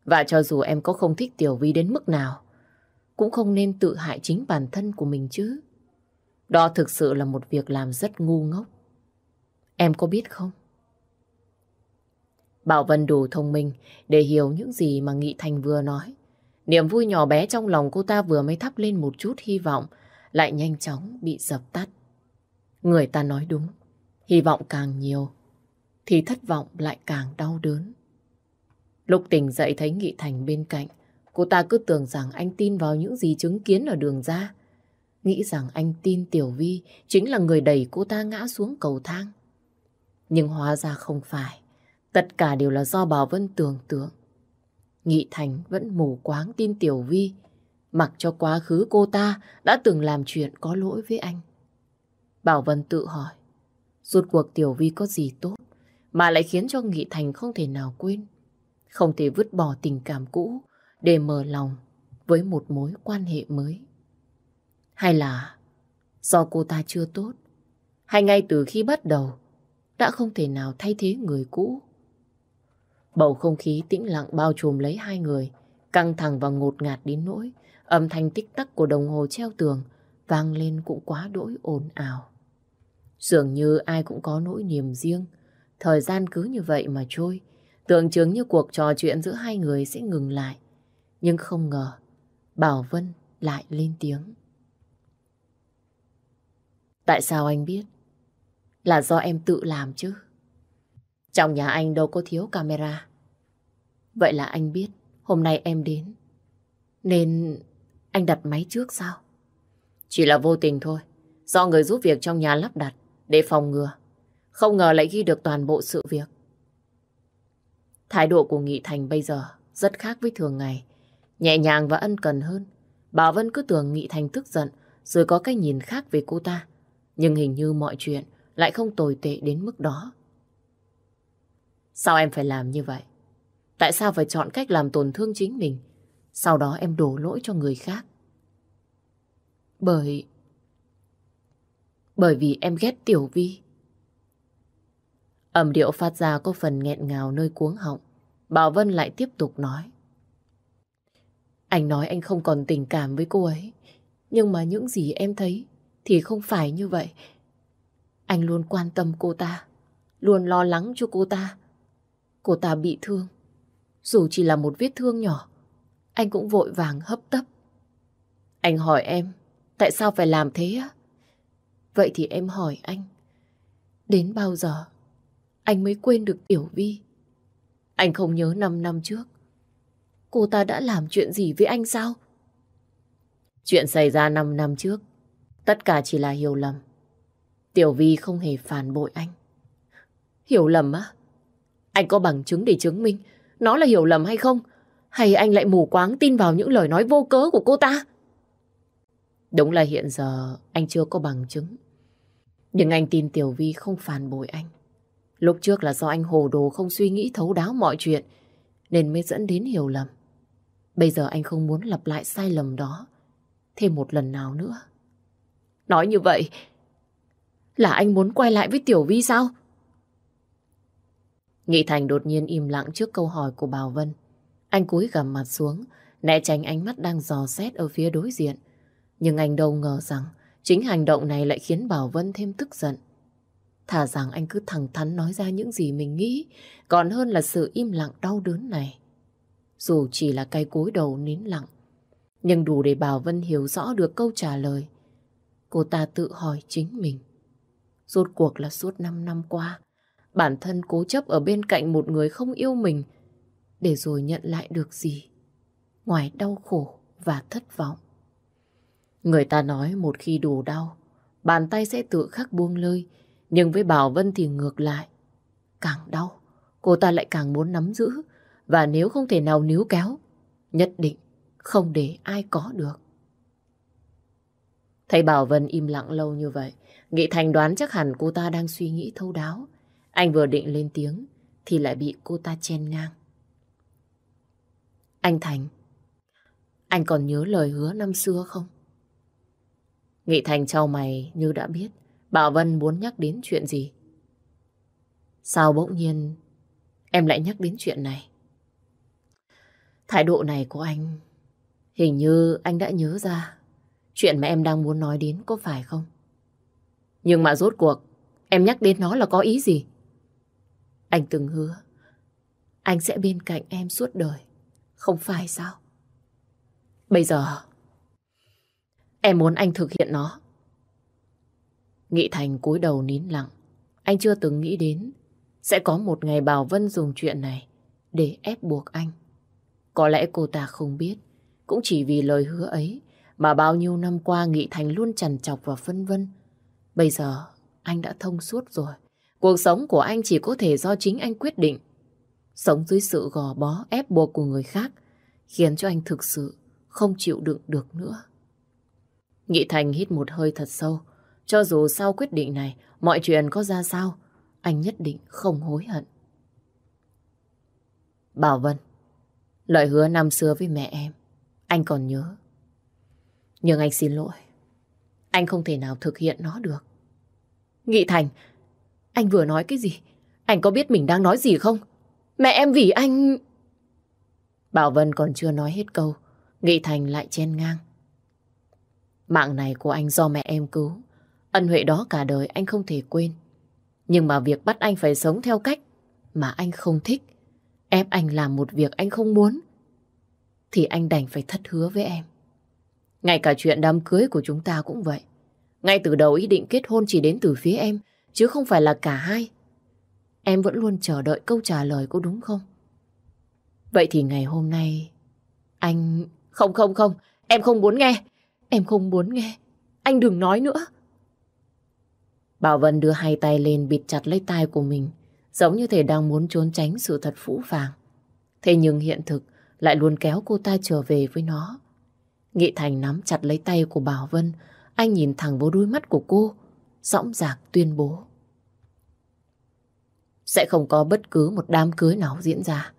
Và cho dù em có không thích Tiểu Vi đến mức nào, cũng không nên tự hại chính bản thân của mình chứ. Đó thực sự là một việc làm rất ngu ngốc. Em có biết không? Bảo Vân đủ thông minh để hiểu những gì mà Nghị Thành vừa nói. Niềm vui nhỏ bé trong lòng cô ta vừa mới thắp lên một chút hy vọng, lại nhanh chóng bị dập tắt. Người ta nói đúng, hy vọng càng nhiều, thì thất vọng lại càng đau đớn. Lúc tỉnh dậy thấy Nghị Thành bên cạnh, cô ta cứ tưởng rằng anh tin vào những gì chứng kiến ở đường ra. Nghĩ rằng anh tin Tiểu Vi chính là người đẩy cô ta ngã xuống cầu thang. Nhưng hóa ra không phải. Tất cả đều là do Bảo Vân tưởng tượng. Nghị Thành vẫn mù quáng tin Tiểu Vi, mặc cho quá khứ cô ta đã từng làm chuyện có lỗi với anh. Bảo Vân tự hỏi, rốt cuộc Tiểu Vi có gì tốt mà lại khiến cho Nghị Thành không thể nào quên, không thể vứt bỏ tình cảm cũ để mở lòng với một mối quan hệ mới. Hay là do cô ta chưa tốt, hay ngay từ khi bắt đầu đã không thể nào thay thế người cũ. Bầu không khí tĩnh lặng bao trùm lấy hai người, căng thẳng và ngột ngạt đến nỗi, âm thanh tích tắc của đồng hồ treo tường vang lên cũng quá đỗi ồn ào. Dường như ai cũng có nỗi niềm riêng, thời gian cứ như vậy mà trôi, tưởng chừng như cuộc trò chuyện giữa hai người sẽ ngừng lại. Nhưng không ngờ, Bảo Vân lại lên tiếng. Tại sao anh biết? Là do em tự làm chứ. Trong nhà anh đâu có thiếu camera. Vậy là anh biết hôm nay em đến. Nên anh đặt máy trước sao? Chỉ là vô tình thôi. Do người giúp việc trong nhà lắp đặt để phòng ngừa. Không ngờ lại ghi được toàn bộ sự việc. Thái độ của Nghị Thành bây giờ rất khác với thường ngày. Nhẹ nhàng và ân cần hơn. Bảo Vân cứ tưởng Nghị Thành tức giận, rồi có cái nhìn khác về cô ta. Nhưng hình như mọi chuyện lại không tồi tệ đến mức đó. Sao em phải làm như vậy? Tại sao phải chọn cách làm tổn thương chính mình? Sau đó em đổ lỗi cho người khác. Bởi... Bởi vì em ghét Tiểu Vi. Âm điệu phát ra có phần nghẹn ngào nơi cuống họng. Bảo Vân lại tiếp tục nói. Anh nói anh không còn tình cảm với cô ấy. Nhưng mà những gì em thấy thì không phải như vậy. Anh luôn quan tâm cô ta, luôn lo lắng cho cô ta. Cô ta bị thương, dù chỉ là một vết thương nhỏ, anh cũng vội vàng hấp tấp. Anh hỏi em, tại sao phải làm thế á? Vậy thì em hỏi anh, đến bao giờ anh mới quên được Tiểu Vi? Anh không nhớ 5 năm trước. Cô ta đã làm chuyện gì với anh sao? Chuyện xảy ra 5 năm trước. Tất cả chỉ là hiểu lầm. Tiểu Vi không hề phản bội anh. Hiểu lầm á? Anh có bằng chứng để chứng minh nó là hiểu lầm hay không? Hay anh lại mù quáng tin vào những lời nói vô cớ của cô ta? Đúng là hiện giờ anh chưa có bằng chứng. Nhưng anh tin Tiểu Vi không phản bội anh. Lúc trước là do anh hồ đồ không suy nghĩ thấu đáo mọi chuyện nên mới dẫn đến hiểu lầm. Bây giờ anh không muốn lặp lại sai lầm đó thêm một lần nào nữa. Nói như vậy là anh muốn quay lại với Tiểu Vi sao? Nghị Thành đột nhiên im lặng trước câu hỏi của Bảo Vân. Anh cúi gằm mặt xuống, né tránh ánh mắt đang dò xét ở phía đối diện. Nhưng anh đâu ngờ rằng chính hành động này lại khiến Bảo Vân thêm tức giận. Thà rằng anh cứ thẳng thắn nói ra những gì mình nghĩ, còn hơn là sự im lặng đau đớn này. Dù chỉ là cây cúi đầu nín lặng, nhưng đủ để Bảo Vân hiểu rõ được câu trả lời. Cô ta tự hỏi chính mình. Rốt cuộc là suốt 5 năm qua, bản thân cố chấp ở bên cạnh một người không yêu mình để rồi nhận lại được gì ngoài đau khổ và thất vọng. Người ta nói một khi đủ đau, bàn tay sẽ tự khắc buông lơi, nhưng với Bảo Vân thì ngược lại. Càng đau, cô ta lại càng muốn nắm giữ, và nếu không thể nào níu kéo, nhất định không để ai có được. Thấy Bảo Vân im lặng lâu như vậy, Nghị Thành đoán chắc hẳn cô ta đang suy nghĩ thâu đáo. Anh vừa định lên tiếng, thì lại bị cô ta chen ngang. Anh Thành, anh còn nhớ lời hứa năm xưa không? Nghị Thành trao mày như đã biết Bảo Vân muốn nhắc đến chuyện gì. Sao bỗng nhiên em lại nhắc đến chuyện này? Thái độ này của anh, hình như anh đã nhớ ra chuyện mà em đang muốn nói đến có phải không? Nhưng mà rốt cuộc, em nhắc đến nó là có ý gì? Anh từng hứa, anh sẽ bên cạnh em suốt đời. Không phải sao? Bây giờ em muốn anh thực hiện nó. Nghị Thành cúi đầu nín lặng. Anh chưa từng nghĩ đến sẽ có một ngày Bảo Vân dùng chuyện này để ép buộc anh. Có lẽ cô ta không biết, cũng chỉ vì lời hứa ấy mà bao nhiêu năm qua Nghị Thành luôn trằn trọc và phân vân. Bây giờ anh đã thông suốt rồi. Cuộc sống của anh chỉ có thể do chính anh quyết định. Sống dưới sự gò bó ép buộc của người khác khiến cho anh thực sự không chịu đựng được nữa. Nghị Thành hít một hơi thật sâu. Cho dù sau quyết định này mọi chuyện có ra sao, anh nhất định không hối hận. Bảo Vân, lời hứa năm xưa với mẹ em, anh còn nhớ. Nhưng anh xin lỗi, anh không thể nào thực hiện nó được. Nghị Thành, anh vừa nói cái gì? Anh có biết mình đang nói gì không? Mẹ em vì anh... Bảo Vân còn chưa nói hết câu, Nghị Thành lại chen ngang. Mạng này của anh do mẹ em cứu. Ân huệ đó cả đời anh không thể quên. Nhưng mà việc bắt anh phải sống theo cách mà anh không thích, ép anh làm một việc anh không muốn, thì anh đành phải thất hứa với em. Ngay cả chuyện đám cưới của chúng ta cũng vậy. Ngay từ đầu ý định kết hôn chỉ đến từ phía em, chứ không phải là cả hai. Em vẫn luôn chờ đợi câu trả lời có đúng không? Vậy thì ngày hôm nay, anh... Không không không, em không muốn nghe. Em không muốn nghe. Anh đừng nói nữa. Bảo Vân đưa hai tay lên bịt chặt lấy tai của mình, giống như thể đang muốn trốn tránh sự thật phũ phàng. Thế nhưng hiện thực lại luôn kéo cô ta trở về với nó. Nghị Thành nắm chặt lấy tay của Bảo Vân, anh nhìn thẳng vào đôi mắt của cô, dõng dạc tuyên bố. Sẽ không có bất cứ một đám cưới nào diễn ra.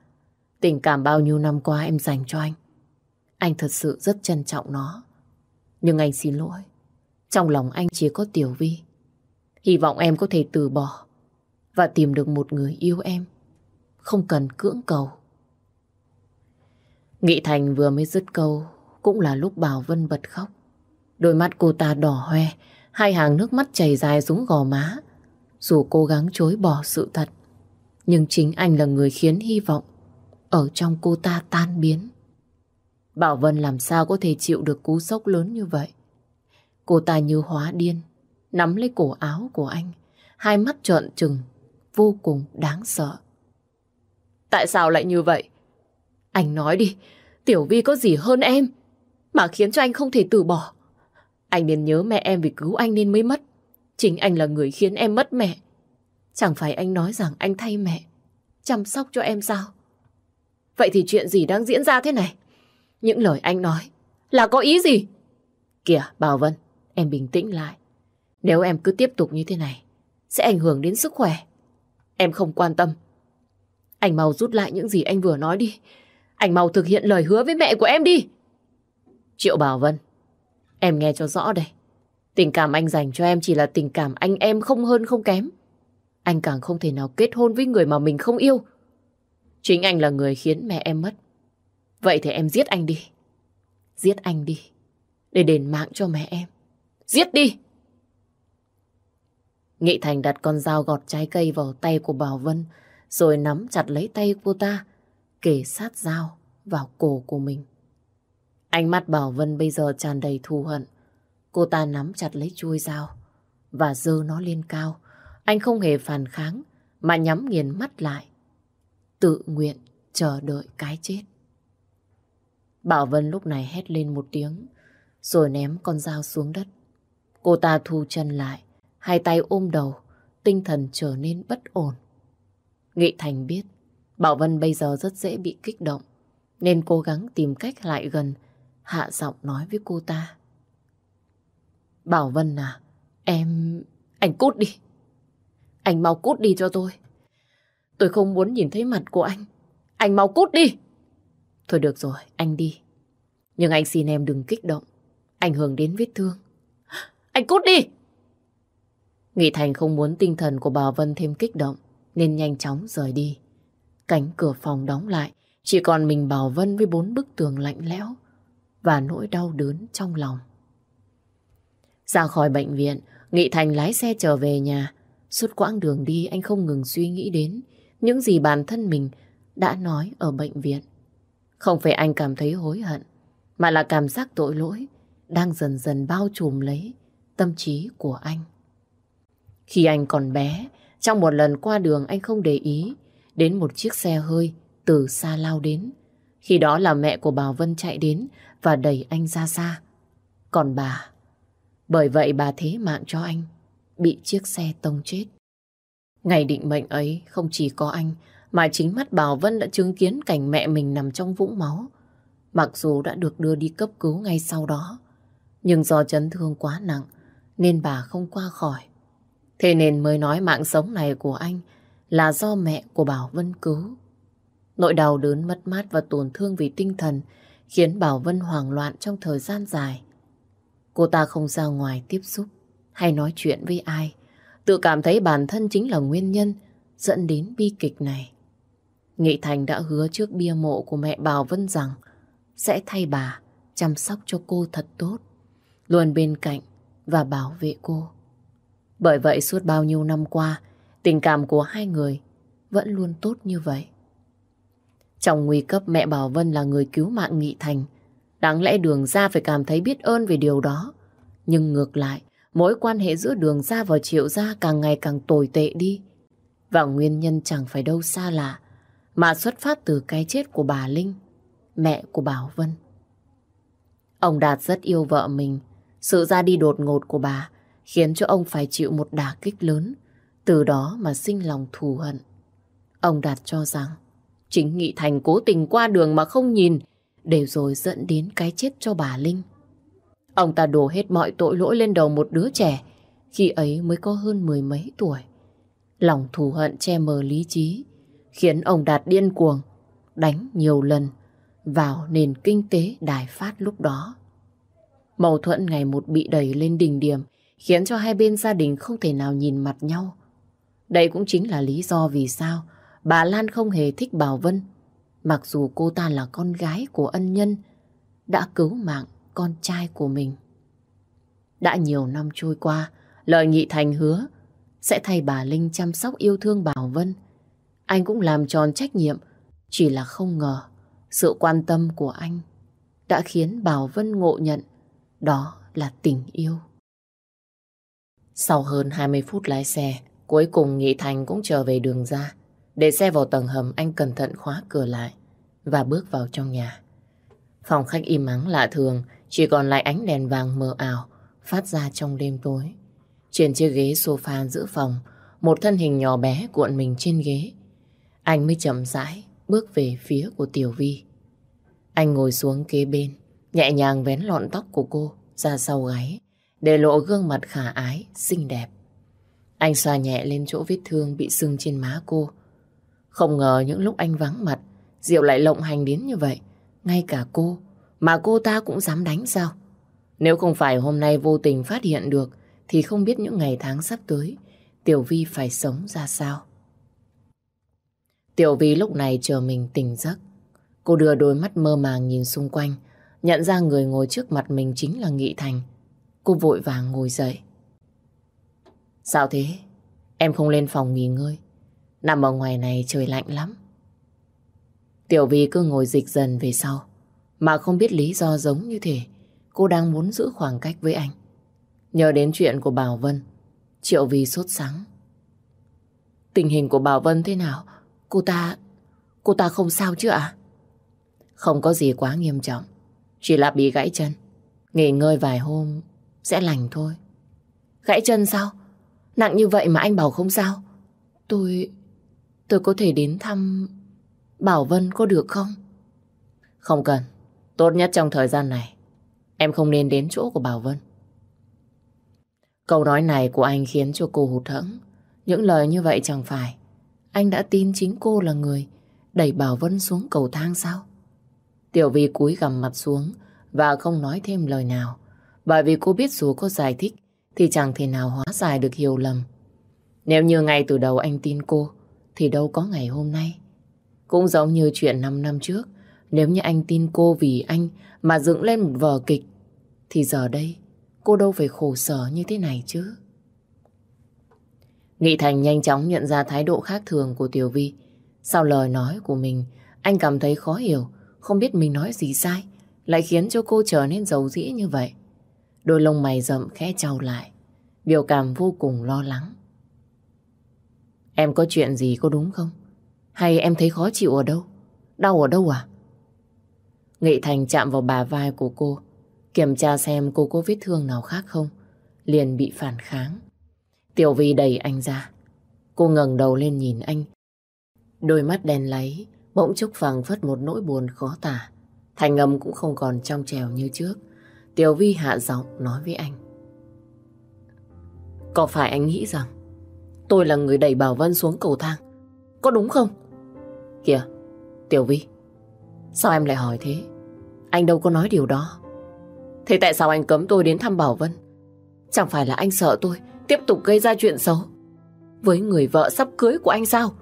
Tình cảm bao nhiêu năm qua em dành cho anh. Anh thật sự rất trân trọng nó. Nhưng anh xin lỗi. Trong lòng anh chỉ có Tiểu Vi. Hy vọng em có thể từ bỏ và tìm được một người yêu em. Không cần cưỡng cầu. Nghị Thành vừa mới dứt câu cũng là lúc Bảo Vân bật khóc. Đôi mắt cô ta đỏ hoe, hai hàng nước mắt chảy dài xuống gò má. Dù cố gắng chối bỏ sự thật, nhưng chính anh là người khiến hy vọng ở trong cô ta tan biến. Bảo Vân làm sao có thể chịu được cú sốc lớn như vậy. Cô ta như hóa điên, nắm lấy cổ áo của anh, hai mắt trợn trừng, vô cùng đáng sợ. Tại sao lại như vậy? Anh nói đi, Tiểu Vi có gì hơn em mà khiến cho anh không thể từ bỏ. Anh nên nhớ mẹ em vì cứu anh nên mới mất. Chính anh là người khiến em mất mẹ. Chẳng phải anh nói rằng anh thay mẹ chăm sóc cho em sao? Vậy thì chuyện gì đang diễn ra thế này? Những lời anh nói là có ý gì? Kìa, Bảo Vân, em bình tĩnh lại. Nếu em cứ tiếp tục như thế này, sẽ ảnh hưởng đến sức khỏe. Em không quan tâm. Anh mau rút lại những gì anh vừa nói đi. Anh mau thực hiện lời hứa với mẹ của em đi. Triệu Bảo Vân, em nghe cho rõ đây. Tình cảm anh dành cho em chỉ là tình cảm anh em không hơn không kém. Anh càng không thể nào kết hôn với người mà mình không yêu. Chính anh là người khiến mẹ em mất. Vậy thì em giết anh đi. Giết anh đi. Để đền mạng cho mẹ em. Giết đi! Nghị Thành đặt con dao gọt trái cây vào tay của Bảo Vân, rồi nắm chặt lấy tay cô ta, kề sát dao vào cổ của mình. Ánh mắt Bảo Vân bây giờ tràn đầy thù hận. Cô ta nắm chặt lấy chuôi dao và dơ nó lên cao. Anh không hề phản kháng mà nhắm nghiền mắt lại. Tự nguyện chờ đợi cái chết. Bảo Vân lúc này hét lên một tiếng rồi ném con dao xuống đất. Cô ta thu chân lại hai tay ôm đầu tinh thần trở nên bất ổn. Nghị Thành biết Bảo Vân bây giờ rất dễ bị kích động nên cố gắng tìm cách lại gần hạ giọng nói với cô ta. Bảo Vân à, em... Anh cút đi. Anh mau cút đi cho tôi. Tôi không muốn nhìn thấy mặt của anh. Anh mau cút đi. Thôi được rồi, anh đi. Nhưng anh xin em đừng kích động. Ảnh hưởng đến vết thương. Anh cút đi! Nghị Thành không muốn tinh thần của Bảo Vân thêm kích động nên nhanh chóng rời đi. Cánh cửa phòng đóng lại, chỉ còn mình Bảo Vân với bốn bức tường lạnh lẽo và nỗi đau đớn trong lòng. Ra khỏi bệnh viện, Nghị Thành lái xe trở về nhà. Suốt quãng đường đi anh không ngừng suy nghĩ đến những gì bản thân mình đã nói ở bệnh viện. Không phải anh cảm thấy hối hận, mà là cảm giác tội lỗi đang dần dần bao trùm lấy tâm trí của anh. Khi anh còn bé, trong một lần qua đường anh không để ý đến một chiếc xe hơi từ xa lao đến. Khi đó là mẹ của Bảo Vân chạy đến và đẩy anh ra xa. Còn bà, bởi vậy bà thế mạng cho anh, bị chiếc xe tông chết. Ngày định mệnh ấy không chỉ có anh, mà chính mắt Bảo Vân đã chứng kiến cảnh mẹ mình nằm trong vũng máu. Mặc dù đã được đưa đi cấp cứu ngay sau đó, nhưng do chấn thương quá nặng nên bà không qua khỏi. Thế nên mới nói mạng sống này của anh là do mẹ của Bảo Vân cứu. Nỗi đau đớn mất mát và tổn thương vì tinh thần khiến Bảo Vân hoảng loạn trong thời gian dài. Cô ta không ra ngoài tiếp xúc hay nói chuyện với ai, tự cảm thấy bản thân chính là nguyên nhân dẫn đến bi kịch này. Nghị Thành đã hứa trước bia mộ của mẹ Bảo Vân rằng sẽ thay bà chăm sóc cho cô thật tốt, luôn bên cạnh và bảo vệ cô. Bởi vậy suốt bao nhiêu năm qua, tình cảm của hai người vẫn luôn tốt như vậy. Trong nguy cấp mẹ Bảo Vân là người cứu mạng Nghị Thành. Đáng lẽ đường Gia phải cảm thấy biết ơn về điều đó. Nhưng ngược lại, mối quan hệ giữa đường Gia và triệu gia càng ngày càng tồi tệ đi. Và nguyên nhân chẳng phải đâu xa lạ, mà xuất phát từ cái chết của bà Linh, mẹ của Bảo Vân. Ông Đạt rất yêu vợ mình. Sự ra đi đột ngột của bà khiến cho ông phải chịu một đả kích lớn, từ đó mà sinh lòng thù hận. Ông Đạt cho rằng chính Nghị Thành cố tình qua đường mà không nhìn, để rồi dẫn đến cái chết cho bà Linh. Ông ta đổ hết mọi tội lỗi lên đầu một đứa trẻ, khi ấy mới có hơn mười mấy tuổi. Lòng thù hận che mờ lý trí, khiến ông Đạt điên cuồng, đánh nhiều lần vào nền kinh tế đài phát lúc đó. Mâu thuẫn ngày một bị đẩy lên đỉnh điểm, khiến cho hai bên gia đình không thể nào nhìn mặt nhau. Đây cũng chính là lý do vì sao bà Lan không hề thích Bảo Vân, mặc dù cô ta là con gái của ân nhân, đã cứu mạng con trai của mình. Đã nhiều năm trôi qua, lời Nghị Thành hứa sẽ thay bà Linh chăm sóc yêu thương Bảo Vân. Anh cũng làm tròn trách nhiệm, chỉ là không ngờ sự quan tâm của anh đã khiến Bảo Vân ngộ nhận đó là tình yêu. Sau hơn 20 phút lái xe, cuối cùng Nghị Thành cũng trở về đường ra. Để xe vào tầng hầm anh cẩn thận khóa cửa lại và bước vào trong nhà. Phòng khách im ắng lạ thường, chỉ còn lại ánh đèn vàng mờ ảo phát ra trong đêm tối. Trên chiếc ghế sofa giữa phòng, một thân hình nhỏ bé cuộn mình trên ghế. Anh mới chậm rãi bước về phía của Tiểu Vi. Anh ngồi xuống kế bên, nhẹ nhàng vén lọn tóc của cô ra sau gáy, để lộ gương mặt khả ái, xinh đẹp. Anh xoa nhẹ lên chỗ vết thương bị sưng trên má cô. Không ngờ những lúc anh vắng mặt, Diệu lại lộng hành đến như vậy. Ngay cả cô, mà cô ta cũng dám đánh sao? Nếu không phải hôm nay vô tình phát hiện được, thì không biết những ngày tháng sắp tới, Tiểu Vi phải sống ra sao. Tiểu Vi lúc này chờ mình tỉnh giấc. Cô đưa đôi mắt mơ màng nhìn xung quanh, nhận ra người ngồi trước mặt mình chính là Nghị Thành. Cô vội vàng ngồi dậy. Sao thế? Em không lên phòng nghỉ ngơi. Nằm ở ngoài này trời lạnh lắm. Tiểu Vi cứ ngồi dịch dần về sau, mà không biết lý do giống như thế. Cô đang muốn giữ khoảng cách với anh. Nhờ đến chuyện của Bảo Vân, Triệu Vi sốt sắng. Tình hình của Bảo Vân thế nào? Cô ta... Cô ta không sao chứ ạ? Không có gì quá nghiêm trọng. Chỉ là bị gãy chân. Nghỉ ngơi vài hôm sẽ lành thôi. Gãy chân sao? Nặng như vậy mà anh bảo không sao? Tôi... Tôi có thể đến thăm... Bảo Vân có được không? Không cần. Tốt nhất trong thời gian này, em không nên đến chỗ của Bảo Vân. Câu nói này của anh khiến cho cô hụt hẫng. Những lời như vậy chẳng phải anh đã tin chính cô là người đẩy Bảo Vân xuống cầu thang sao? Tiểu Vi cúi gằm mặt xuống và không nói thêm lời nào. Bởi vì cô biết dù có giải thích thì chẳng thể nào hóa giải được hiểu lầm. Nếu như ngay từ đầu anh tin cô, thì đâu có ngày hôm nay. Cũng giống như chuyện 5 năm trước, nếu như anh tin cô vì anh mà dựng lên một vở kịch, thì giờ đây cô đâu phải khổ sở như thế này chứ. Nghị Thành nhanh chóng nhận ra thái độ khác thường của Tiểu Vi. Sau lời nói của mình, anh cảm thấy khó hiểu, không biết mình nói gì sai, lại khiến cho cô trở nên giàu dĩ như vậy. Đôi lông mày rậm khẽ trao lại, biểu cảm vô cùng lo lắng. Em có chuyện gì có đúng không? Hay em thấy khó chịu ở đâu? Đau ở đâu à? Nghị Thành chạm vào bà vai của cô, kiểm tra xem cô có vết thương nào khác không. Liền bị phản kháng. Tiểu Vi đẩy anh ra. Cô ngẩng đầu lên nhìn anh. Đôi mắt đen láy, bỗng chốc phẳng phất một nỗi buồn khó tả. Thành âm cũng không còn trong trèo như trước. Tiểu Vi hạ giọng nói với anh. Có phải anh nghĩ rằng tôi là người đẩy Bảo Vân xuống cầu thang? Có đúng không? Kìa, Tiểu Vi, sao em lại hỏi thế? Anh đâu có nói điều đó. Thế tại sao anh cấm tôi đến thăm Bảo Vân? Chẳng phải là anh sợ tôi tiếp tục gây ra chuyện xấu với người vợ sắp cưới của anh sao?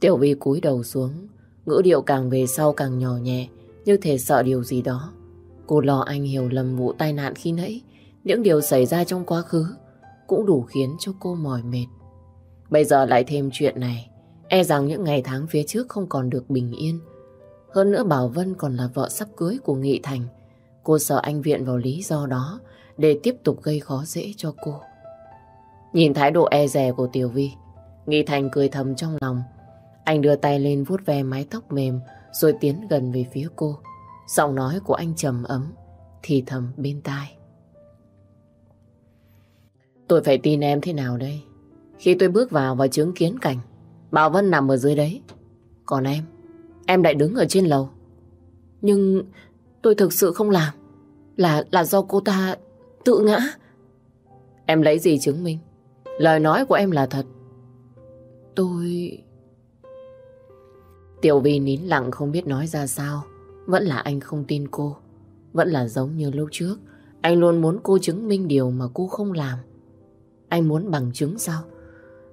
Tiểu Vi cúi đầu xuống, ngữ điệu càng về sau càng nhỏ nhẹ, như thể sợ điều gì đó. Cô lo anh hiểu lầm vụ tai nạn khi nãy, những điều xảy ra trong quá khứ cũng đủ khiến cho cô mỏi mệt. Bây giờ lại thêm chuyện này, e rằng những ngày tháng phía trước không còn được bình yên. Hơn nữa Bảo Vân còn là vợ sắp cưới của Nghị Thành. Cô sợ anh viện vào lý do đó để tiếp tục gây khó dễ cho cô. Nhìn thái độ e dè của Tiểu Vi, Nghị Thành cười thầm trong lòng. Anh đưa tay lên vuốt ve mái tóc mềm rồi tiến gần về phía cô. Giọng nói của anh trầm ấm, thì thầm bên tai. Tôi phải tin em thế nào đây? Khi tôi bước vào và chứng kiến cảnh, Bảo Vân nằm ở dưới đấy. Còn em, em lại đứng ở trên lầu. Nhưng tôi thực sự không làm. Là là do cô ta tự ngã. Em lấy gì chứng minh? Lời nói của em là thật. Tôi... Tiểu Vi nín lặng không biết nói ra sao. Vẫn là anh không tin cô. Vẫn là giống như lúc trước. Anh luôn muốn cô chứng minh điều mà cô không làm. Anh muốn bằng chứng sao?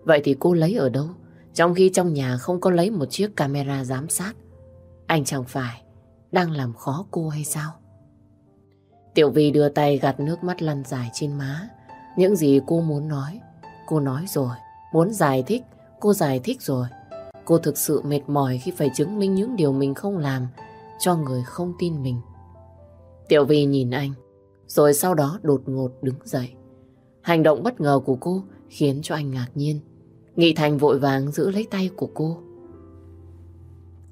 Vậy thì cô lấy ở đâu? Trong khi trong nhà không có lấy một chiếc camera giám sát. Anh chẳng phải đang làm khó cô hay sao? Tiểu Vi đưa tay gạt nước mắt lăn dài trên má. Những gì cô muốn nói, cô nói rồi. Muốn giải thích, cô giải thích rồi. Cô thực sự mệt mỏi khi phải chứng minh những điều mình không làm cho người không tin mình. Tiểu Vi nhìn anh, rồi sau đó đột ngột đứng dậy. Hành động bất ngờ của cô khiến cho anh ngạc nhiên. Nghị Thành vội vàng giữ lấy tay của cô.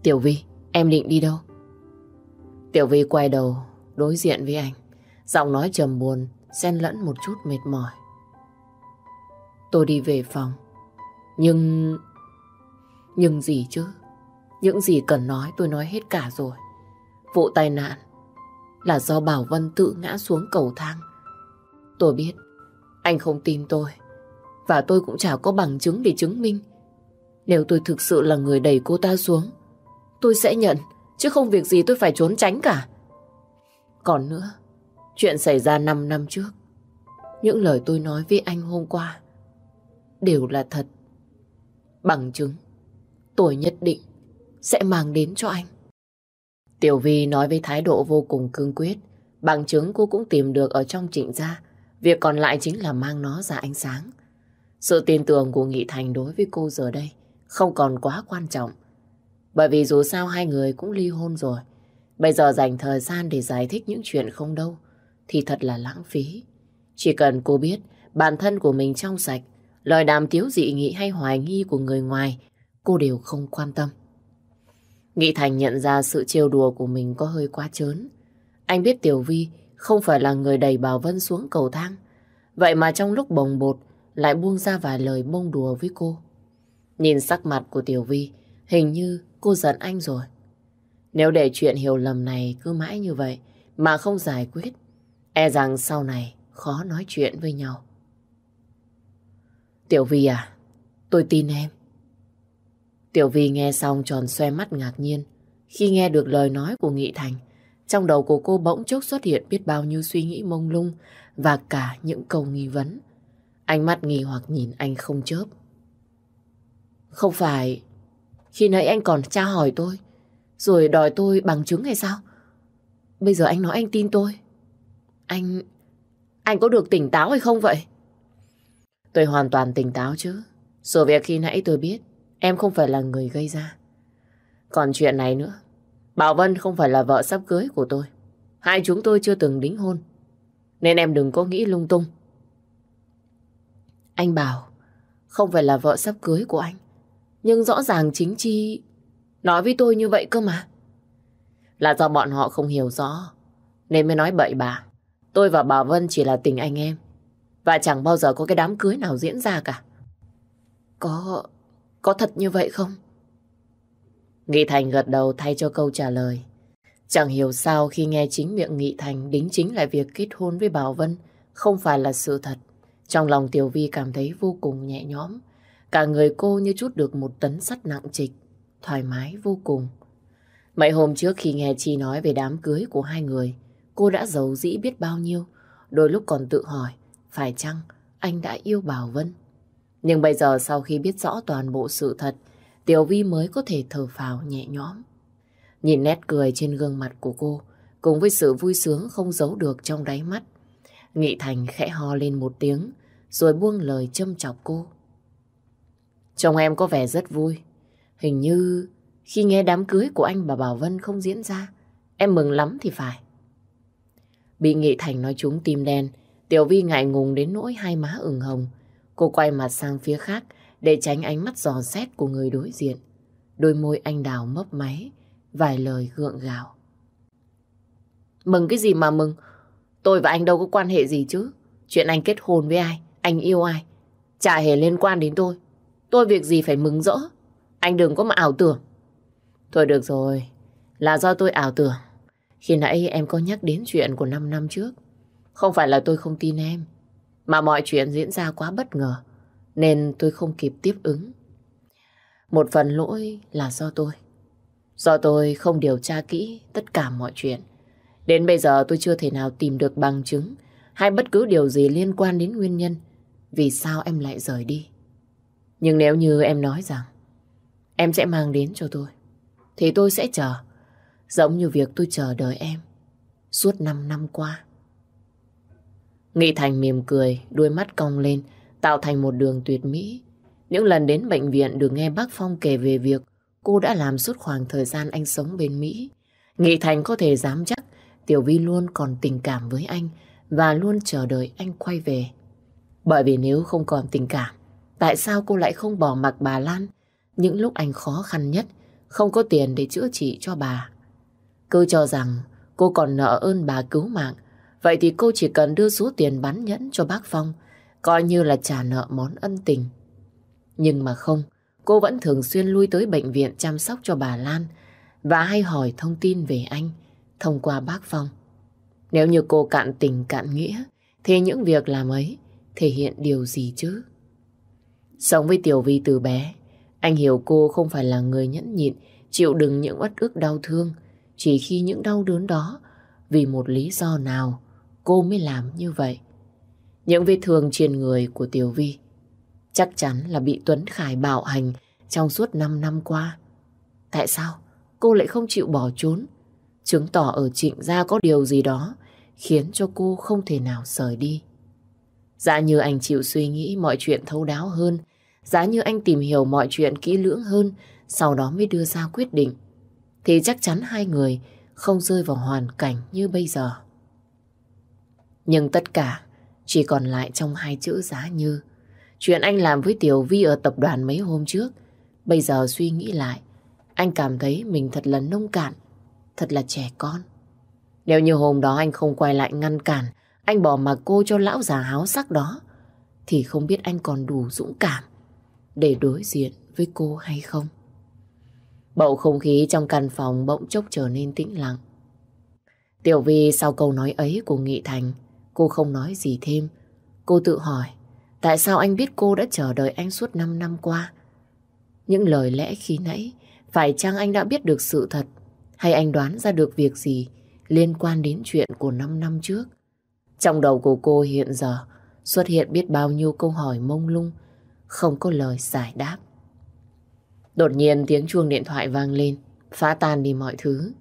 Tiểu Vi, em định đi đâu? Tiểu Vi quay đầu, đối diện với anh. Giọng nói trầm buồn, xen lẫn một chút mệt mỏi. Tôi đi về phòng. Nhưng... Nhưng gì chứ? Những gì cần nói tôi nói hết cả rồi. Vụ tai nạn là do Bảo Vân tự ngã xuống cầu thang. Tôi biết anh không tin tôi và tôi cũng chả có bằng chứng để chứng minh. Nếu tôi thực sự là người đẩy cô ta xuống tôi sẽ nhận chứ không việc gì tôi phải trốn tránh cả. Còn nữa, chuyện xảy ra 5 năm trước những lời tôi nói với anh hôm qua đều là thật. Bằng chứng, tôi nhất định sẽ mang đến cho anh. Tiểu Vi nói với thái độ vô cùng cương quyết. Bằng chứng cô cũng tìm được ở trong trịnh gia. Việc còn lại chính là mang nó ra ánh sáng. Sự tin tưởng của Nghị Thành đối với cô giờ đây không còn quá quan trọng. Bởi vì dù sao hai người cũng ly hôn rồi. Bây giờ dành thời gian để giải thích những chuyện không đâu thì thật là lãng phí. Chỉ cần cô biết bản thân của mình trong sạch, lời đàm tiếu dị nghị hay hoài nghi của người ngoài, cô đều không quan tâm. Nghị Thành nhận ra sự trêu đùa của mình có hơi quá trớn. Anh biết Tiểu Vi không phải là người đẩy Bảo Vân xuống cầu thang. Vậy mà trong lúc bồng bột lại buông ra vài lời bông đùa với cô. Nhìn sắc mặt của Tiểu Vi, hình như cô giận anh rồi. Nếu để chuyện hiểu lầm này cứ mãi như vậy mà không giải quyết, e rằng sau này khó nói chuyện với nhau. Tiểu Vi à, tôi tin em. Tiểu Vi nghe xong tròn xoe mắt ngạc nhiên. Khi nghe được lời nói của Nghị Thành, trong đầu của cô bỗng chốc xuất hiện biết bao nhiêu suy nghĩ mông lung và cả những câu nghi vấn. Ánh mắt nghi hoặc nhìn anh không chớp. Không phải khi nãy anh còn tra hỏi tôi rồi đòi tôi bằng chứng hay sao? Bây giờ anh nói anh tin tôi. Anh... Anh có được tỉnh táo hay không vậy? Tôi hoàn toàn tỉnh táo chứ. Sự việc khi nãy tôi biết Em không phải là người gây ra. Còn chuyện này nữa, Bảo Vân không phải là vợ sắp cưới của tôi. Hai chúng tôi chưa từng đính hôn. Nên em đừng có nghĩ lung tung. Anh bảo không phải là vợ sắp cưới của anh. Nhưng rõ ràng chính chi nói với tôi như vậy cơ mà. Là do bọn họ không hiểu rõ. Nên mới nói bậy bà. Tôi và Bảo Vân chỉ là tình anh em. Và chẳng bao giờ có cái đám cưới nào diễn ra cả. Có có thật như vậy không? Nghị Thành gật đầu thay cho câu trả lời. Chẳng hiểu sao khi nghe chính miệng Nghị Thành đính chính lại việc kết hôn với Bảo Vân không phải là sự thật. Trong lòng Tiểu Vi cảm thấy vô cùng nhẹ nhõm. Cả người cô như chút được một tấn sắt nặng trịch, thoải mái vô cùng. Mấy hôm trước khi nghe Chi nói về đám cưới của hai người, cô đã giàu dĩ biết bao nhiêu. Đôi lúc còn tự hỏi, phải chăng anh đã yêu Bảo Vân? Nhưng bây giờ sau khi biết rõ toàn bộ sự thật, Tiểu Vi mới có thể thở phào nhẹ nhõm. Nhìn nét cười trên gương mặt của cô, cùng với sự vui sướng không giấu được trong đáy mắt. Nghị Thành khẽ ho lên một tiếng, rồi buông lời châm chọc cô. Chồng em có vẻ rất vui. Hình như khi nghe đám cưới của anh và Bảo Vân không diễn ra, em mừng lắm thì phải. Bị Nghị Thành nói trúng tim đen, Tiểu Vi ngại ngùng đến nỗi hai má ửng hồng, Cô quay mặt sang phía khác để tránh ánh mắt giò xét của người đối diện. Đôi môi anh đào mấp máy, vài lời gượng gạo. Mừng cái gì mà mừng? Tôi và anh đâu có quan hệ gì chứ. Chuyện anh kết hôn với ai, anh yêu ai. Chả hề liên quan đến tôi. Tôi việc gì phải mừng rỡ. Anh đừng có mà ảo tưởng. Thôi được rồi, là do tôi ảo tưởng. Khi nãy em có nhắc đến chuyện của 5 năm trước. Không phải là tôi không tin em. Mà mọi chuyện diễn ra quá bất ngờ, nên tôi không kịp tiếp ứng. Một phần lỗi là do tôi. Do tôi không điều tra kỹ tất cả mọi chuyện. Đến bây giờ tôi chưa thể nào tìm được bằng chứng hay bất cứ điều gì liên quan đến nguyên nhân vì sao em lại rời đi. Nhưng nếu như em nói rằng em sẽ mang đến cho tôi, thì tôi sẽ chờ. Giống như việc tôi chờ đợi em suốt 5 năm qua. Nghị Thành mỉm cười, đuôi mắt cong lên, tạo thành một đường tuyệt mỹ. Những lần đến bệnh viện được nghe bác Phong kể về việc cô đã làm suốt khoảng thời gian anh sống bên Mỹ. Nghị Thành có thể dám chắc Tiểu Vi luôn còn tình cảm với anh và luôn chờ đợi anh quay về. Bởi vì nếu không còn tình cảm Tại sao cô lại không bỏ mặc bà Lan những lúc anh khó khăn nhất, không có tiền để chữa trị cho bà? Cứ cho rằng cô còn nợ ơn bà cứu mạng, vậy thì cô chỉ cần đưa số tiền bán nhẫn cho bác Phong, coi như là trả nợ món ân tình. Nhưng mà không, cô vẫn thường xuyên lui tới bệnh viện chăm sóc cho bà Lan và hay hỏi thông tin về anh thông qua bác Phong. Nếu như cô cạn tình cạn nghĩa, thì những việc làm ấy thể hiện điều gì chứ? Sống với Tiểu Vi từ bé, anh hiểu cô không phải là người nhẫn nhịn, chịu đựng những uất ức đau thương, chỉ khi những đau đớn đó, vì một lý do nào, cô mới làm như vậy. Những vết thương trên người của Tiểu Vi chắc chắn là bị Tuấn Khải bạo hành trong suốt 5 năm qua. Tại sao cô lại không chịu bỏ trốn? Chứng tỏ ở trịnh gia có điều gì đó khiến cho cô không thể nào rời đi. Dạ như anh chịu suy nghĩ mọi chuyện thấu đáo hơn, giá như anh tìm hiểu mọi chuyện kỹ lưỡng hơn, sau đó mới đưa ra quyết định, thì chắc chắn hai người không rơi vào hoàn cảnh như bây giờ. Nhưng tất cả chỉ còn lại trong hai chữ giá như. Chuyện anh làm với Tiểu Vi ở tập đoàn mấy hôm trước, bây giờ suy nghĩ lại, anh cảm thấy mình thật là nông cạn, thật là trẻ con. Nếu như hôm đó anh không quay lại ngăn cản, anh bỏ mặc cô cho lão già háo sắc đó, thì không biết anh còn đủ dũng cảm để đối diện với cô hay không. Bầu không khí trong căn phòng bỗng chốc trở nên tĩnh lặng. Tiểu Vi sau câu nói ấy của Nghị Thành, cô không nói gì thêm. Cô tự hỏi, tại sao anh biết cô đã chờ đợi anh suốt 5 năm qua? Những lời lẽ khi nãy, phải chăng anh đã biết được sự thật, hay anh đoán ra được việc gì liên quan đến chuyện của 5 năm trước? Trong đầu của cô hiện giờ xuất hiện biết bao nhiêu câu hỏi mông lung, không có lời giải đáp. Đột nhiên tiếng chuông điện thoại vang lên, phá tan đi mọi thứ.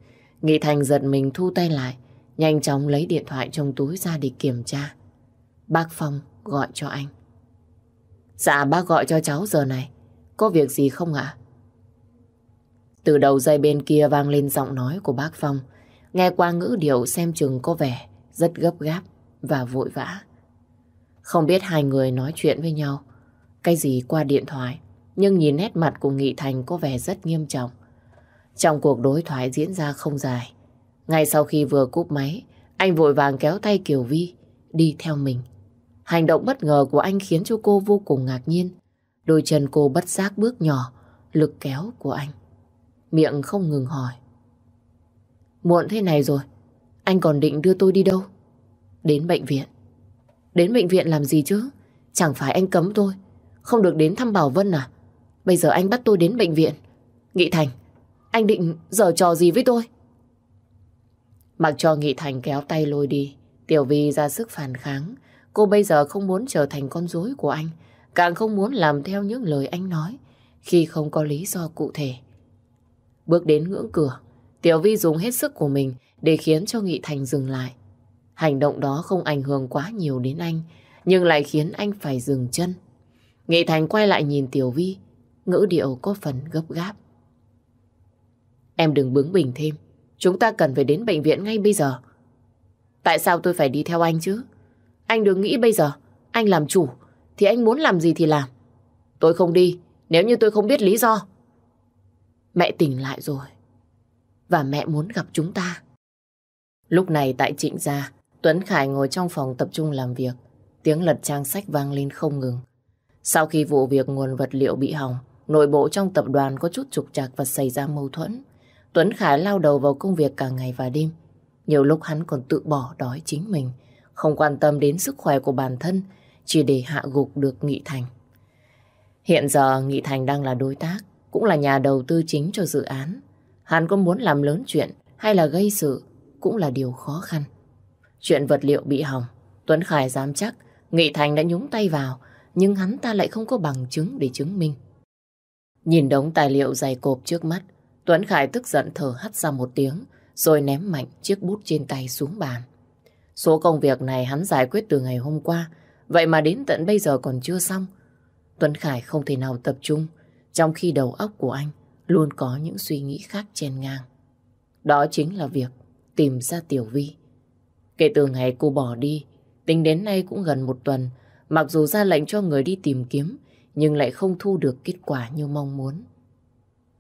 Nghị Thành giật mình thu tay lại, nhanh chóng lấy điện thoại trong túi ra để kiểm tra. Bác Phong gọi cho anh. Dạ bác gọi cho cháu giờ này, có việc gì không ạ? Từ đầu dây bên kia vang lên giọng nói của bác Phong, nghe qua ngữ điệu xem chừng có vẻ rất gấp gáp và vội vã. Không biết hai người nói chuyện với nhau cái gì qua điện thoại, nhưng nhìn nét mặt của Nghị Thành có vẻ rất nghiêm trọng. Trong cuộc đối thoại diễn ra không dài, ngay sau khi vừa cúp máy, anh vội vàng kéo tay Kiều Vi đi theo mình. Hành động bất ngờ của anh khiến cho cô vô cùng ngạc nhiên. Đôi chân cô bất giác bước nhỏ, lực kéo của anh. Miệng không ngừng hỏi. Muộn thế này rồi, anh còn định đưa tôi đi đâu? Đến bệnh viện. Đến bệnh viện làm gì chứ? Chẳng phải anh cấm tôi không được đến thăm Bảo Vân à? Bây giờ anh bắt tôi đến bệnh viện. Nghị Thành, anh định giở trò gì với tôi? Mặc cho Nghị Thành kéo tay lôi đi, Tiểu Vi ra sức phản kháng. Cô bây giờ không muốn trở thành con rối của anh, càng không muốn làm theo những lời anh nói khi không có lý do cụ thể. Bước đến ngưỡng cửa, Tiểu Vi dùng hết sức của mình để khiến cho Nghị Thành dừng lại. Hành động đó không ảnh hưởng quá nhiều đến anh, nhưng lại khiến anh phải dừng chân. Nghị Thành quay lại nhìn Tiểu Vi, ngữ điệu có phần gấp gáp. Em đừng bướng bỉnh thêm, chúng ta cần phải đến bệnh viện ngay bây giờ. Tại sao tôi phải đi theo anh chứ? Anh đừng nghĩ bây giờ, anh làm chủ, thì anh muốn làm gì thì làm. Tôi không đi, nếu như tôi không biết lý do. Mẹ tỉnh lại rồi, và mẹ muốn gặp chúng ta. Lúc này tại trịnh gia, Tuấn Khải ngồi trong phòng tập trung làm việc. Tiếng lật trang sách vang lên không ngừng. Sau khi vụ việc nguồn vật liệu bị hỏng, nội bộ trong tập đoàn có chút trục trặc và xảy ra mâu thuẫn. Tuấn Khải lao đầu vào công việc cả ngày và đêm. Nhiều lúc hắn còn tự bỏ đói chính mình, không quan tâm đến sức khỏe của bản thân, chỉ để hạ gục được Nghị Thành. Hiện giờ Nghị Thành đang là đối tác, cũng là nhà đầu tư chính cho dự án. Hắn có muốn làm lớn chuyện hay là gây sự cũng là điều khó khăn. Chuyện vật liệu bị hỏng, Tuấn Khải dám chắc Nghị Thành đã nhúng tay vào nhưng hắn ta lại không có bằng chứng để chứng minh. Nhìn đống tài liệu dày cộp trước mắt, Tuấn Khải tức giận thở hắt ra một tiếng, rồi ném mạnh chiếc bút trên tay xuống bàn. Số công việc này hắn giải quyết từ ngày hôm qua, vậy mà đến tận bây giờ còn chưa xong. Tuấn Khải không thể nào tập trung, trong khi đầu óc của anh luôn có những suy nghĩ khác chen ngang. Đó chính là việc tìm ra Tiểu Vi. Kể từ ngày cô bỏ đi, tính đến nay cũng gần một tuần, Mặc dù ra lệnh cho người đi tìm kiếm, nhưng lại không thu được kết quả như mong muốn.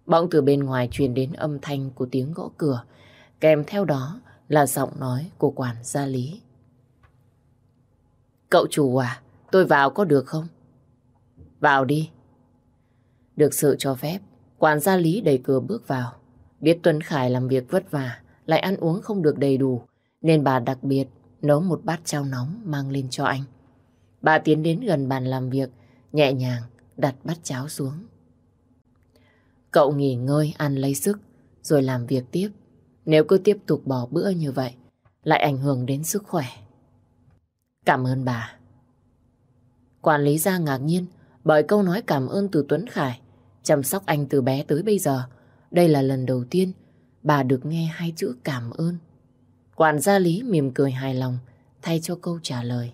Bỗng từ bên ngoài truyền đến âm thanh của tiếng gõ cửa, kèm theo đó là giọng nói của quản gia Lý. Cậu chủ à, tôi vào có được không? Vào đi. Được sự cho phép, quản gia Lý đẩy cửa bước vào. Biết Tuấn Khải làm việc vất vả, lại ăn uống không được đầy đủ, nên bà đặc biệt nấu một bát chao nóng mang lên cho anh. Bà tiến đến gần bàn làm việc, nhẹ nhàng đặt bát cháo xuống. Cậu nghỉ ngơi, ăn lấy sức, rồi làm việc tiếp. Nếu cứ tiếp tục bỏ bữa như vậy, lại ảnh hưởng đến sức khỏe. Cảm ơn bà. Quản lý gia ngạc nhiên bởi câu nói cảm ơn từ Tuấn Khải, chăm sóc anh từ bé tới bây giờ. Đây là lần đầu tiên bà được nghe hai chữ cảm ơn. Quản gia Lý mỉm cười hài lòng thay cho câu trả lời.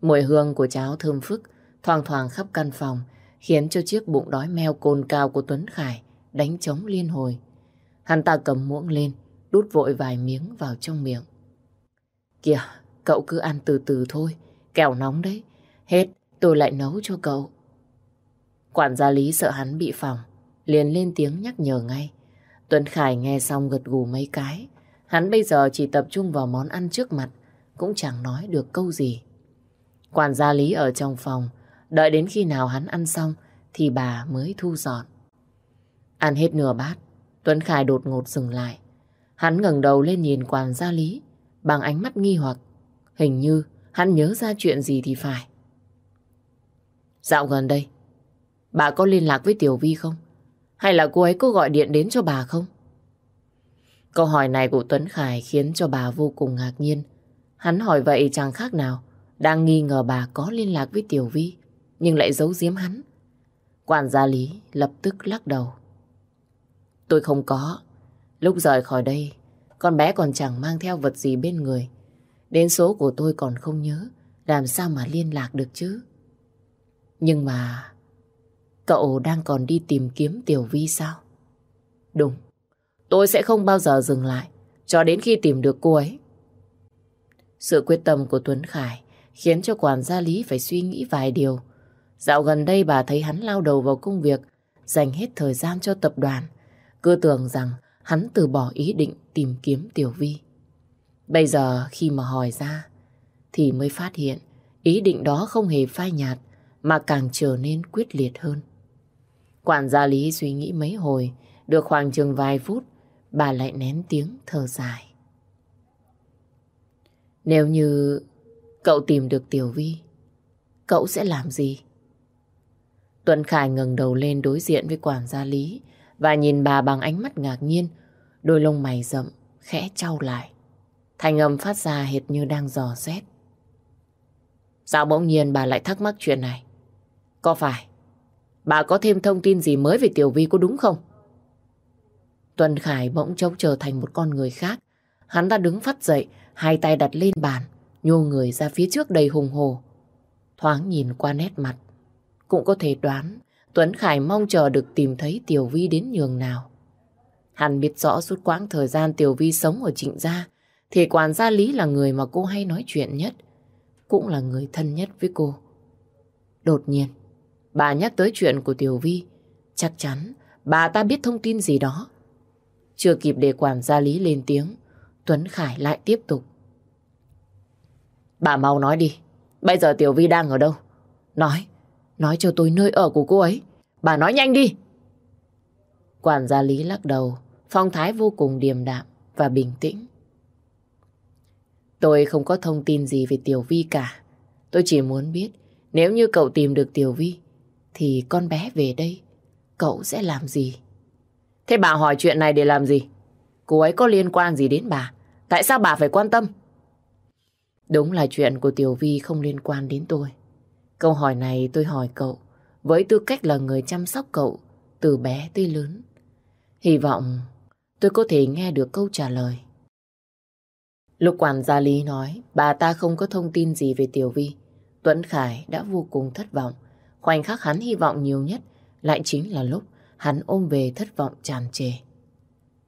Mùi hương của cháo thơm phức thoang thoảng khắp căn phòng khiến cho chiếc bụng đói meo cồn cao của Tuấn Khải đánh trống liên hồi. Hắn ta cầm muỗng lên, đút vội vài miếng vào trong miệng. Kìa, cậu cứ ăn từ từ thôi, kẹo nóng đấy. Hết, tôi lại nấu cho cậu. Quản gia Lý sợ hắn bị phòng, liền lên tiếng nhắc nhở ngay. Tuấn Khải nghe xong gật gù mấy cái. Hắn bây giờ chỉ tập trung vào món ăn trước mặt, cũng chẳng nói được câu gì. Quản gia Lý ở trong phòng, đợi đến khi nào hắn ăn xong thì bà mới thu dọn. Ăn hết nửa bát, Tuấn Khải đột ngột dừng lại. Hắn ngẩng đầu lên nhìn quản gia Lý bằng ánh mắt nghi hoặc. Hình như hắn nhớ ra chuyện gì thì phải. Dạo gần đây, bà có liên lạc với Tiểu Vi không? Hay là cô ấy có gọi điện đến cho bà không? Câu hỏi này của Tuấn Khải khiến cho bà vô cùng ngạc nhiên. Hắn hỏi vậy chẳng khác nào, đang nghi ngờ bà có liên lạc với Tiểu Vi, nhưng lại giấu giếm hắn. Quản gia Lý lập tức lắc đầu. Tôi không có. Lúc rời khỏi đây, con bé còn chẳng mang theo vật gì bên người. Đến số của tôi còn không nhớ, làm sao mà liên lạc được chứ? Nhưng mà... Cậu đang còn đi tìm kiếm Tiểu Vi sao? Đúng. Tôi sẽ không bao giờ dừng lại cho đến khi tìm được cô ấy. Sự quyết tâm của Tuấn Khải khiến cho quản gia Lý phải suy nghĩ vài điều. Dạo gần đây bà thấy hắn lao đầu vào công việc, dành hết thời gian cho tập đoàn. Cứ tưởng rằng hắn từ bỏ ý định tìm kiếm Tiểu Vi. Bây giờ khi mà hỏi ra, thì mới phát hiện ý định đó không hề phai nhạt, mà càng trở nên quyết liệt hơn. Quản gia Lý suy nghĩ mấy hồi, được khoảng chừng vài phút, bà lại nén tiếng thở dài. Nếu như cậu tìm được Tiểu Vi, cậu sẽ làm gì? Tuấn Khải ngẩng đầu lên đối diện với quản gia Lý và nhìn bà bằng ánh mắt ngạc nhiên, đôi lông mày rậm, khẽ trao lại. Thành âm phát ra hệt như đang dò xét. Sao bỗng nhiên bà lại thắc mắc chuyện này? Có phải bà có thêm thông tin gì mới về Tiểu Vi có đúng không? Tuần Khải bỗng chốc trở thành một con người khác. Hắn đã đứng phát dậy, hai tay đặt lên bàn, nhô người ra phía trước đầy hùng hồ. Thoáng nhìn qua nét mặt, cũng có thể đoán Tuấn Khải mong chờ được tìm thấy Tiểu Vi đến nhường nào. Hắn biết rõ suốt quãng thời gian Tiểu Vi sống ở trịnh gia, thì quản gia Lý là người mà cô hay nói chuyện nhất, cũng là người thân nhất với cô. Đột nhiên, bà nhắc tới chuyện của Tiểu Vi, chắc chắn bà ta biết thông tin gì đó. Chưa kịp để quản gia Lý lên tiếng, Tuấn Khải lại tiếp tục. Bà mau nói đi, bây giờ Tiểu Vi đang ở đâu? Nói, nói cho tôi nơi ở của cô ấy. Bà nói nhanh đi. Quản gia Lý lắc đầu, phong thái vô cùng điềm đạm và bình tĩnh. Tôi không có thông tin gì về Tiểu Vi cả. Tôi chỉ muốn biết nếu như cậu tìm được Tiểu Vi thì con bé về đây cậu sẽ làm gì? Thế bà hỏi chuyện này để làm gì? Cô ấy có liên quan gì đến bà? Tại sao bà phải quan tâm? Đúng là chuyện của Tiểu Vi không liên quan đến tôi. Câu hỏi này tôi hỏi cậu với tư cách là người chăm sóc cậu từ bé tới lớn. Hy vọng tôi có thể nghe được câu trả lời. Lúc quản gia Lý nói bà ta không có thông tin gì về Tiểu Vi, Tuấn Khải đã vô cùng thất vọng. Khoảnh khắc hắn hy vọng nhiều nhất lại chính là lúc hắn ôm về thất vọng tràn trề.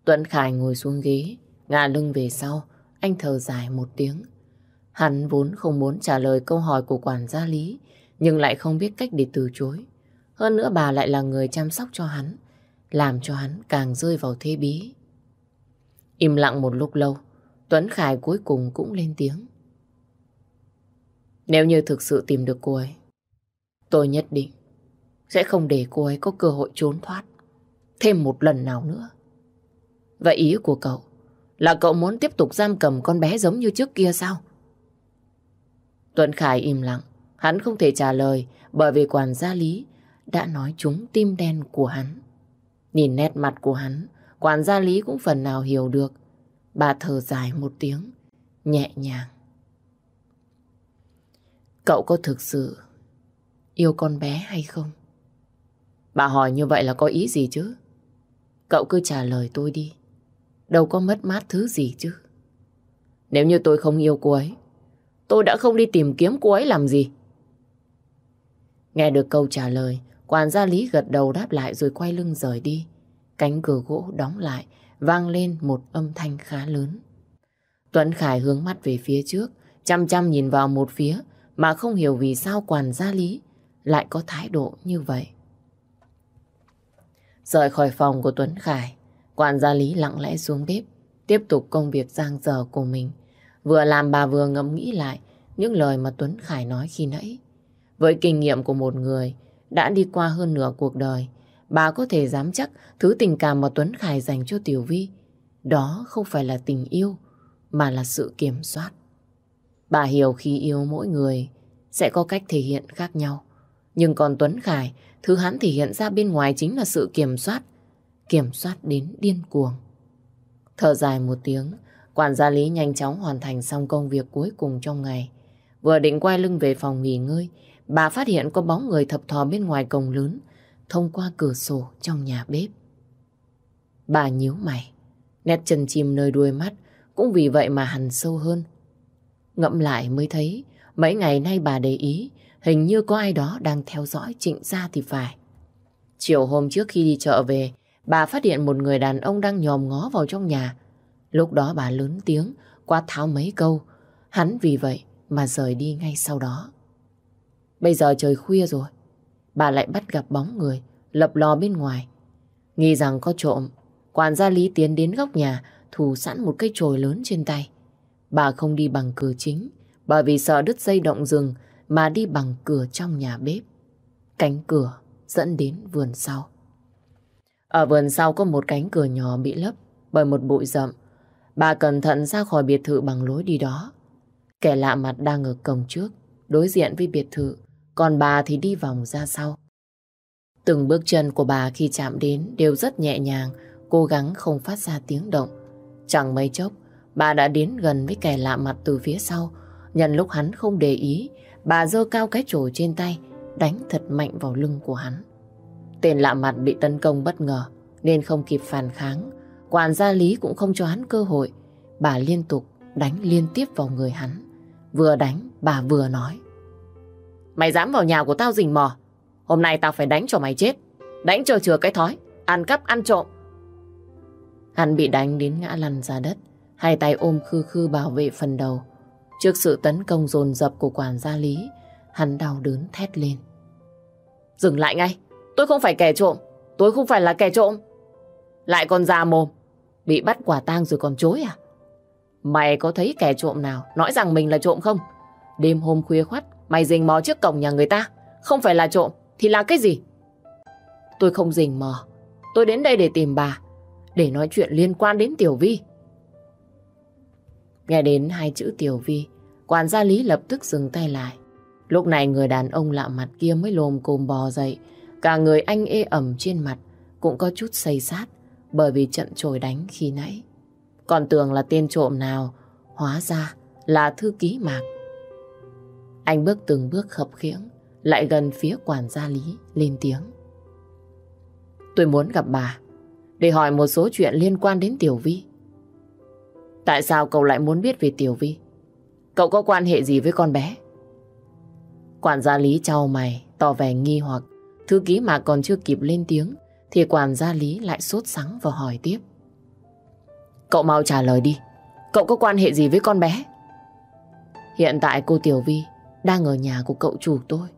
Tuấn Khải ngồi xuống ghế, ngả lưng về sau, anh thở dài một tiếng. Hắn vốn không muốn trả lời câu hỏi của quản gia Lý, nhưng lại không biết cách để từ chối. Hơn nữa bà lại là người chăm sóc cho hắn, làm cho hắn càng rơi vào thế bí. Im lặng một lúc lâu, Tuấn Khải cuối cùng cũng lên tiếng. Nếu như thực sự tìm được cô ấy, tôi nhất định sẽ không để cô ấy có cơ hội trốn thoát thêm một lần nào nữa. Vậy ý của cậu là cậu muốn tiếp tục giam cầm con bé giống như trước kia sao? Tuấn Khải im lặng, hắn không thể trả lời bởi vì quản gia Lý đã nói trúng tim đen của hắn. Nhìn nét mặt của hắn, quản gia Lý cũng phần nào hiểu được. Bà thở dài một tiếng, nhẹ nhàng. Cậu có thực sự yêu con bé hay không? Bà hỏi như vậy là có ý gì chứ? Cậu cứ trả lời tôi đi. Đâu có mất mát thứ gì chứ. Nếu như tôi không yêu cô ấy, tôi đã không đi tìm kiếm cô ấy làm gì. Nghe được câu trả lời, quản gia Lý gật đầu đáp lại rồi quay lưng rời đi. Cánh cửa gỗ đóng lại, vang lên một âm thanh khá lớn. Tuấn Khải hướng mắt về phía trước, chăm chăm nhìn vào một phía mà không hiểu vì sao quản gia Lý lại có thái độ như vậy. Rời khỏi phòng của Tuấn Khải, quản gia Lý lặng lẽ xuống bếp, tiếp tục công việc giang dở của mình. Vừa làm bà vừa ngẫm nghĩ lại những lời mà Tuấn Khải nói khi nãy. Với kinh nghiệm của một người đã đi qua hơn nửa cuộc đời, bà có thể dám chắc thứ tình cảm mà Tuấn Khải dành cho Tiểu Vi, đó không phải là tình yêu, mà là sự kiểm soát. Bà hiểu khi yêu mỗi người sẽ có cách thể hiện khác nhau. Nhưng còn Tuấn Khải, thứ hắn thể hiện ra bên ngoài chính là sự kiểm soát. Kiểm soát đến điên cuồng. Thở dài một tiếng, quản gia Lý nhanh chóng hoàn thành xong công việc cuối cùng trong ngày. Vừa định quay lưng về phòng nghỉ ngơi, bà phát hiện có bóng người thập thò bên ngoài cổng lớn, thông qua cửa sổ trong nhà bếp. Bà nhíu mày, nét chân chim nơi đuôi mắt cũng vì vậy mà hằn sâu hơn. Ngẫm lại mới thấy mấy ngày nay bà để ý hình như có ai đó đang theo dõi trịnh gia thì phải. Chiều hôm trước khi đi chợ về, bà phát hiện một người đàn ông đang nhòm ngó vào trong nhà. Lúc đó bà lớn tiếng, quát tháo mấy câu. Hắn vì vậy mà rời đi ngay sau đó. Bây giờ trời khuya rồi, bà lại bắt gặp bóng người lập lò bên ngoài. Nghi rằng có trộm, quản gia Lý tiến đến góc nhà thủ sẵn một cây chổi lớn trên tay. Bà không đi bằng cửa chính bởi vì sợ đứt dây động rừng mà đi bằng cửa trong nhà bếp. Cánh cửa dẫn đến vườn sau. Ở vườn sau có một cánh cửa nhỏ bị lấp bởi một bụi rậm. Bà cẩn thận ra khỏi biệt thự bằng lối đi đó. Kẻ lạ mặt đang ở cổng trước, đối diện với biệt thự, còn bà thì đi vòng ra sau. Từng bước chân của bà khi chạm đến đều rất nhẹ nhàng, cố gắng không phát ra tiếng động. Chẳng mấy chốc, bà đã đến gần với kẻ lạ mặt từ phía sau. Nhận lúc hắn không để ý, bà giơ cao cái chổi trên tay, đánh thật mạnh vào lưng của hắn. Tên lạ mặt bị tấn công bất ngờ, nên không kịp phản kháng. Quản gia Lý cũng không cho hắn cơ hội. Bà liên tục đánh liên tiếp vào người hắn. Vừa đánh, bà vừa nói. Mày dám vào nhà của tao rình mò. Hôm nay tao phải đánh cho mày chết. Đánh cho chừa cái thói, ăn cắp ăn trộm. Hắn bị đánh đến ngã lăn ra đất, hai tay ôm khư khư bảo vệ phần đầu. Trước sự tấn công dồn dập của quản gia Lý, hắn đau đớn thét lên. Dừng lại ngay, tôi không phải kẻ trộm, tôi không phải là kẻ trộm. Lại còn già mồm, bị bắt quả tang rồi còn chối à? Mày có thấy kẻ trộm nào nói rằng mình là trộm không? Đêm hôm khuya khoắt, mày rình mò trước cổng nhà người ta, không phải là trộm, thì là cái gì? Tôi không rình mò, tôi đến đây để tìm bà, để nói chuyện liên quan đến Tiểu Vi. Nghe đến hai chữ Tiểu Vi, quản gia Lý lập tức dừng tay lại. Lúc này người đàn ông lạ mặt kia mới lồm cồm bò dậy, cả người anh ê ẩm trên mặt cũng có chút xây sát bởi vì trận trồi đánh khi nãy. Còn tưởng là tên trộm nào, hóa ra là thư ký mạc. Anh bước từng bước khập khiễng, lại gần phía quản gia Lý, lên tiếng. Tôi muốn gặp bà, để hỏi một số chuyện liên quan đến Tiểu Vi. Tại sao cậu lại muốn biết về Tiểu Vi? Cậu có quan hệ gì với con bé? Quản gia Lý trao mày, tỏ vẻ nghi hoặc. Thư ký mà còn chưa kịp lên tiếng, thì quản gia Lý lại sốt sắng và hỏi tiếp. Cậu mau trả lời đi. Cậu có quan hệ gì với con bé? Hiện tại cô Tiểu Vi đang ở nhà của cậu chủ tôi.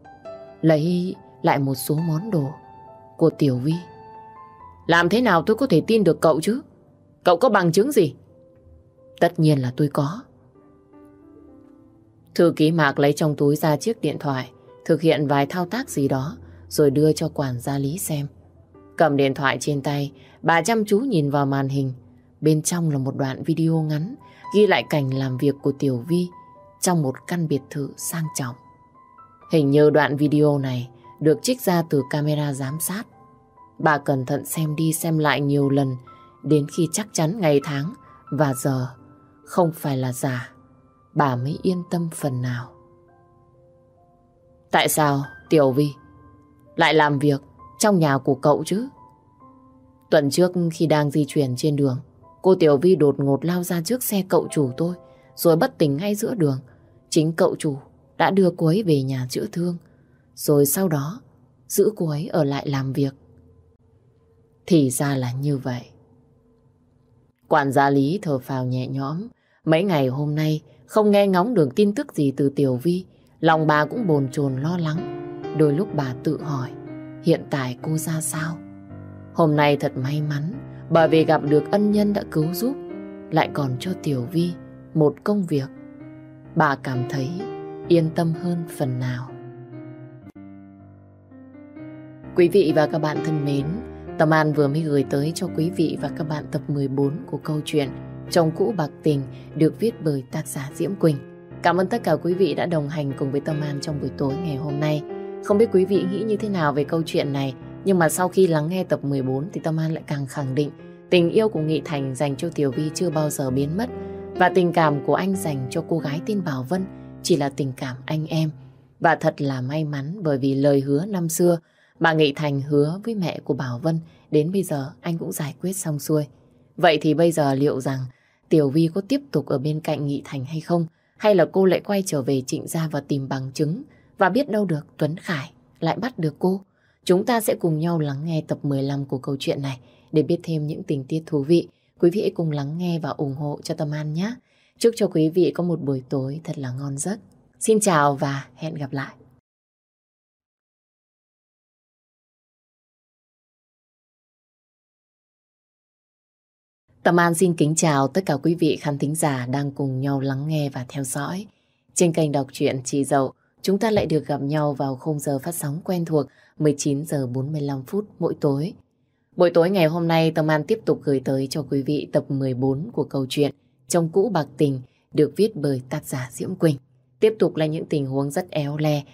lấy lại một số món đồ của Tiểu Vi. Làm thế nào tôi có thể tin được cậu chứ? Cậu có bằng chứng gì? Tất nhiên là tôi có. Thư ký Mạc lấy trong túi ra chiếc điện thoại, thực hiện vài thao tác gì đó, rồi đưa cho quản gia Lý xem. Cầm điện thoại trên tay, bà chăm chú nhìn vào màn hình. Bên trong là một đoạn video ngắn, ghi lại cảnh làm việc của Tiểu Vi trong một căn biệt thự sang trọng. Hình như đoạn video này được trích ra từ camera giám sát. Bà cẩn thận xem đi xem lại nhiều lần, đến khi chắc chắn ngày tháng và giờ không phải là giả, bà mới yên tâm phần nào. Tại sao Tiểu Vi lại làm việc trong nhà của cậu chứ? Tuần trước khi đang di chuyển trên đường, cô Tiểu Vi đột ngột lao ra trước xe cậu chủ tôi, rồi bất tỉnh ngay giữa đường. Chính cậu chủ đã đưa cô ấy về nhà chữa thương, rồi sau đó giữ cô ấy ở lại làm việc. Thì ra là như vậy. Quản gia Lý thở phào nhẹ nhõm. Mấy ngày hôm nay không nghe ngóng được tin tức gì từ Tiểu Vi. Lòng bà cũng bồn chồn lo lắng. Đôi lúc bà tự hỏi hiện tại cô ra sao. Hôm nay thật may mắn bởi vì gặp được ân nhân đã cứu giúp lại còn cho Tiểu Vi một công việc. Bà cảm thấy yên tâm hơn phần nào. Quý vị và các bạn thân mến, Tâm An vừa mới gửi tới cho quý vị và các bạn tập 14 của câu chuyện Chồng cũ bạc tình được viết bởi tác giả Diễm Quỳnh. Cảm ơn tất cả quý vị đã đồng hành cùng với Tâm An trong buổi tối ngày hôm nay. Không biết quý vị nghĩ như thế nào về câu chuyện này, nhưng mà sau khi lắng nghe tập 14 thì Tâm An lại càng khẳng định tình yêu của Nghị Thành dành cho Tiểu Vi chưa bao giờ biến mất và tình cảm của anh dành cho cô gái tên Bảo Vân chỉ là tình cảm anh em. Và thật là may mắn bởi vì lời hứa năm xưa mà Nghị Thành hứa với mẹ của Bảo Vân, đến bây giờ anh cũng giải quyết xong xuôi. Vậy thì bây giờ liệu rằng Tiểu Vi có tiếp tục ở bên cạnh Nghị Thành hay không? Hay là cô lại quay trở về trịnh gia và tìm bằng chứng? Và biết đâu được Tuấn Khải lại bắt được cô? Chúng ta sẽ cùng nhau lắng nghe tập 15 của câu chuyện này để biết thêm những tình tiết thú vị. Quý vị hãy cùng lắng nghe và ủng hộ cho Tâm An nhé. Chúc cho quý vị có một buổi tối thật là ngon giấc. Xin chào và hẹn gặp lại. Tâm An xin kính chào tất cả quý vị khán thính giả đang cùng nhau lắng nghe và theo dõi. Trên kênh đọc truyện Chị Dậu, chúng ta lại được gặp nhau vào khung giờ phát sóng quen thuộc 19 giờ 45 phút mỗi tối. Buổi tối ngày hôm nay, Tâm An tiếp tục gửi tới cho quý vị tập 14 của câu chuyện Trong cũ bạc tình được viết bởi tác giả Diễm Quỳnh. Tiếp tục là những tình huống rất éo le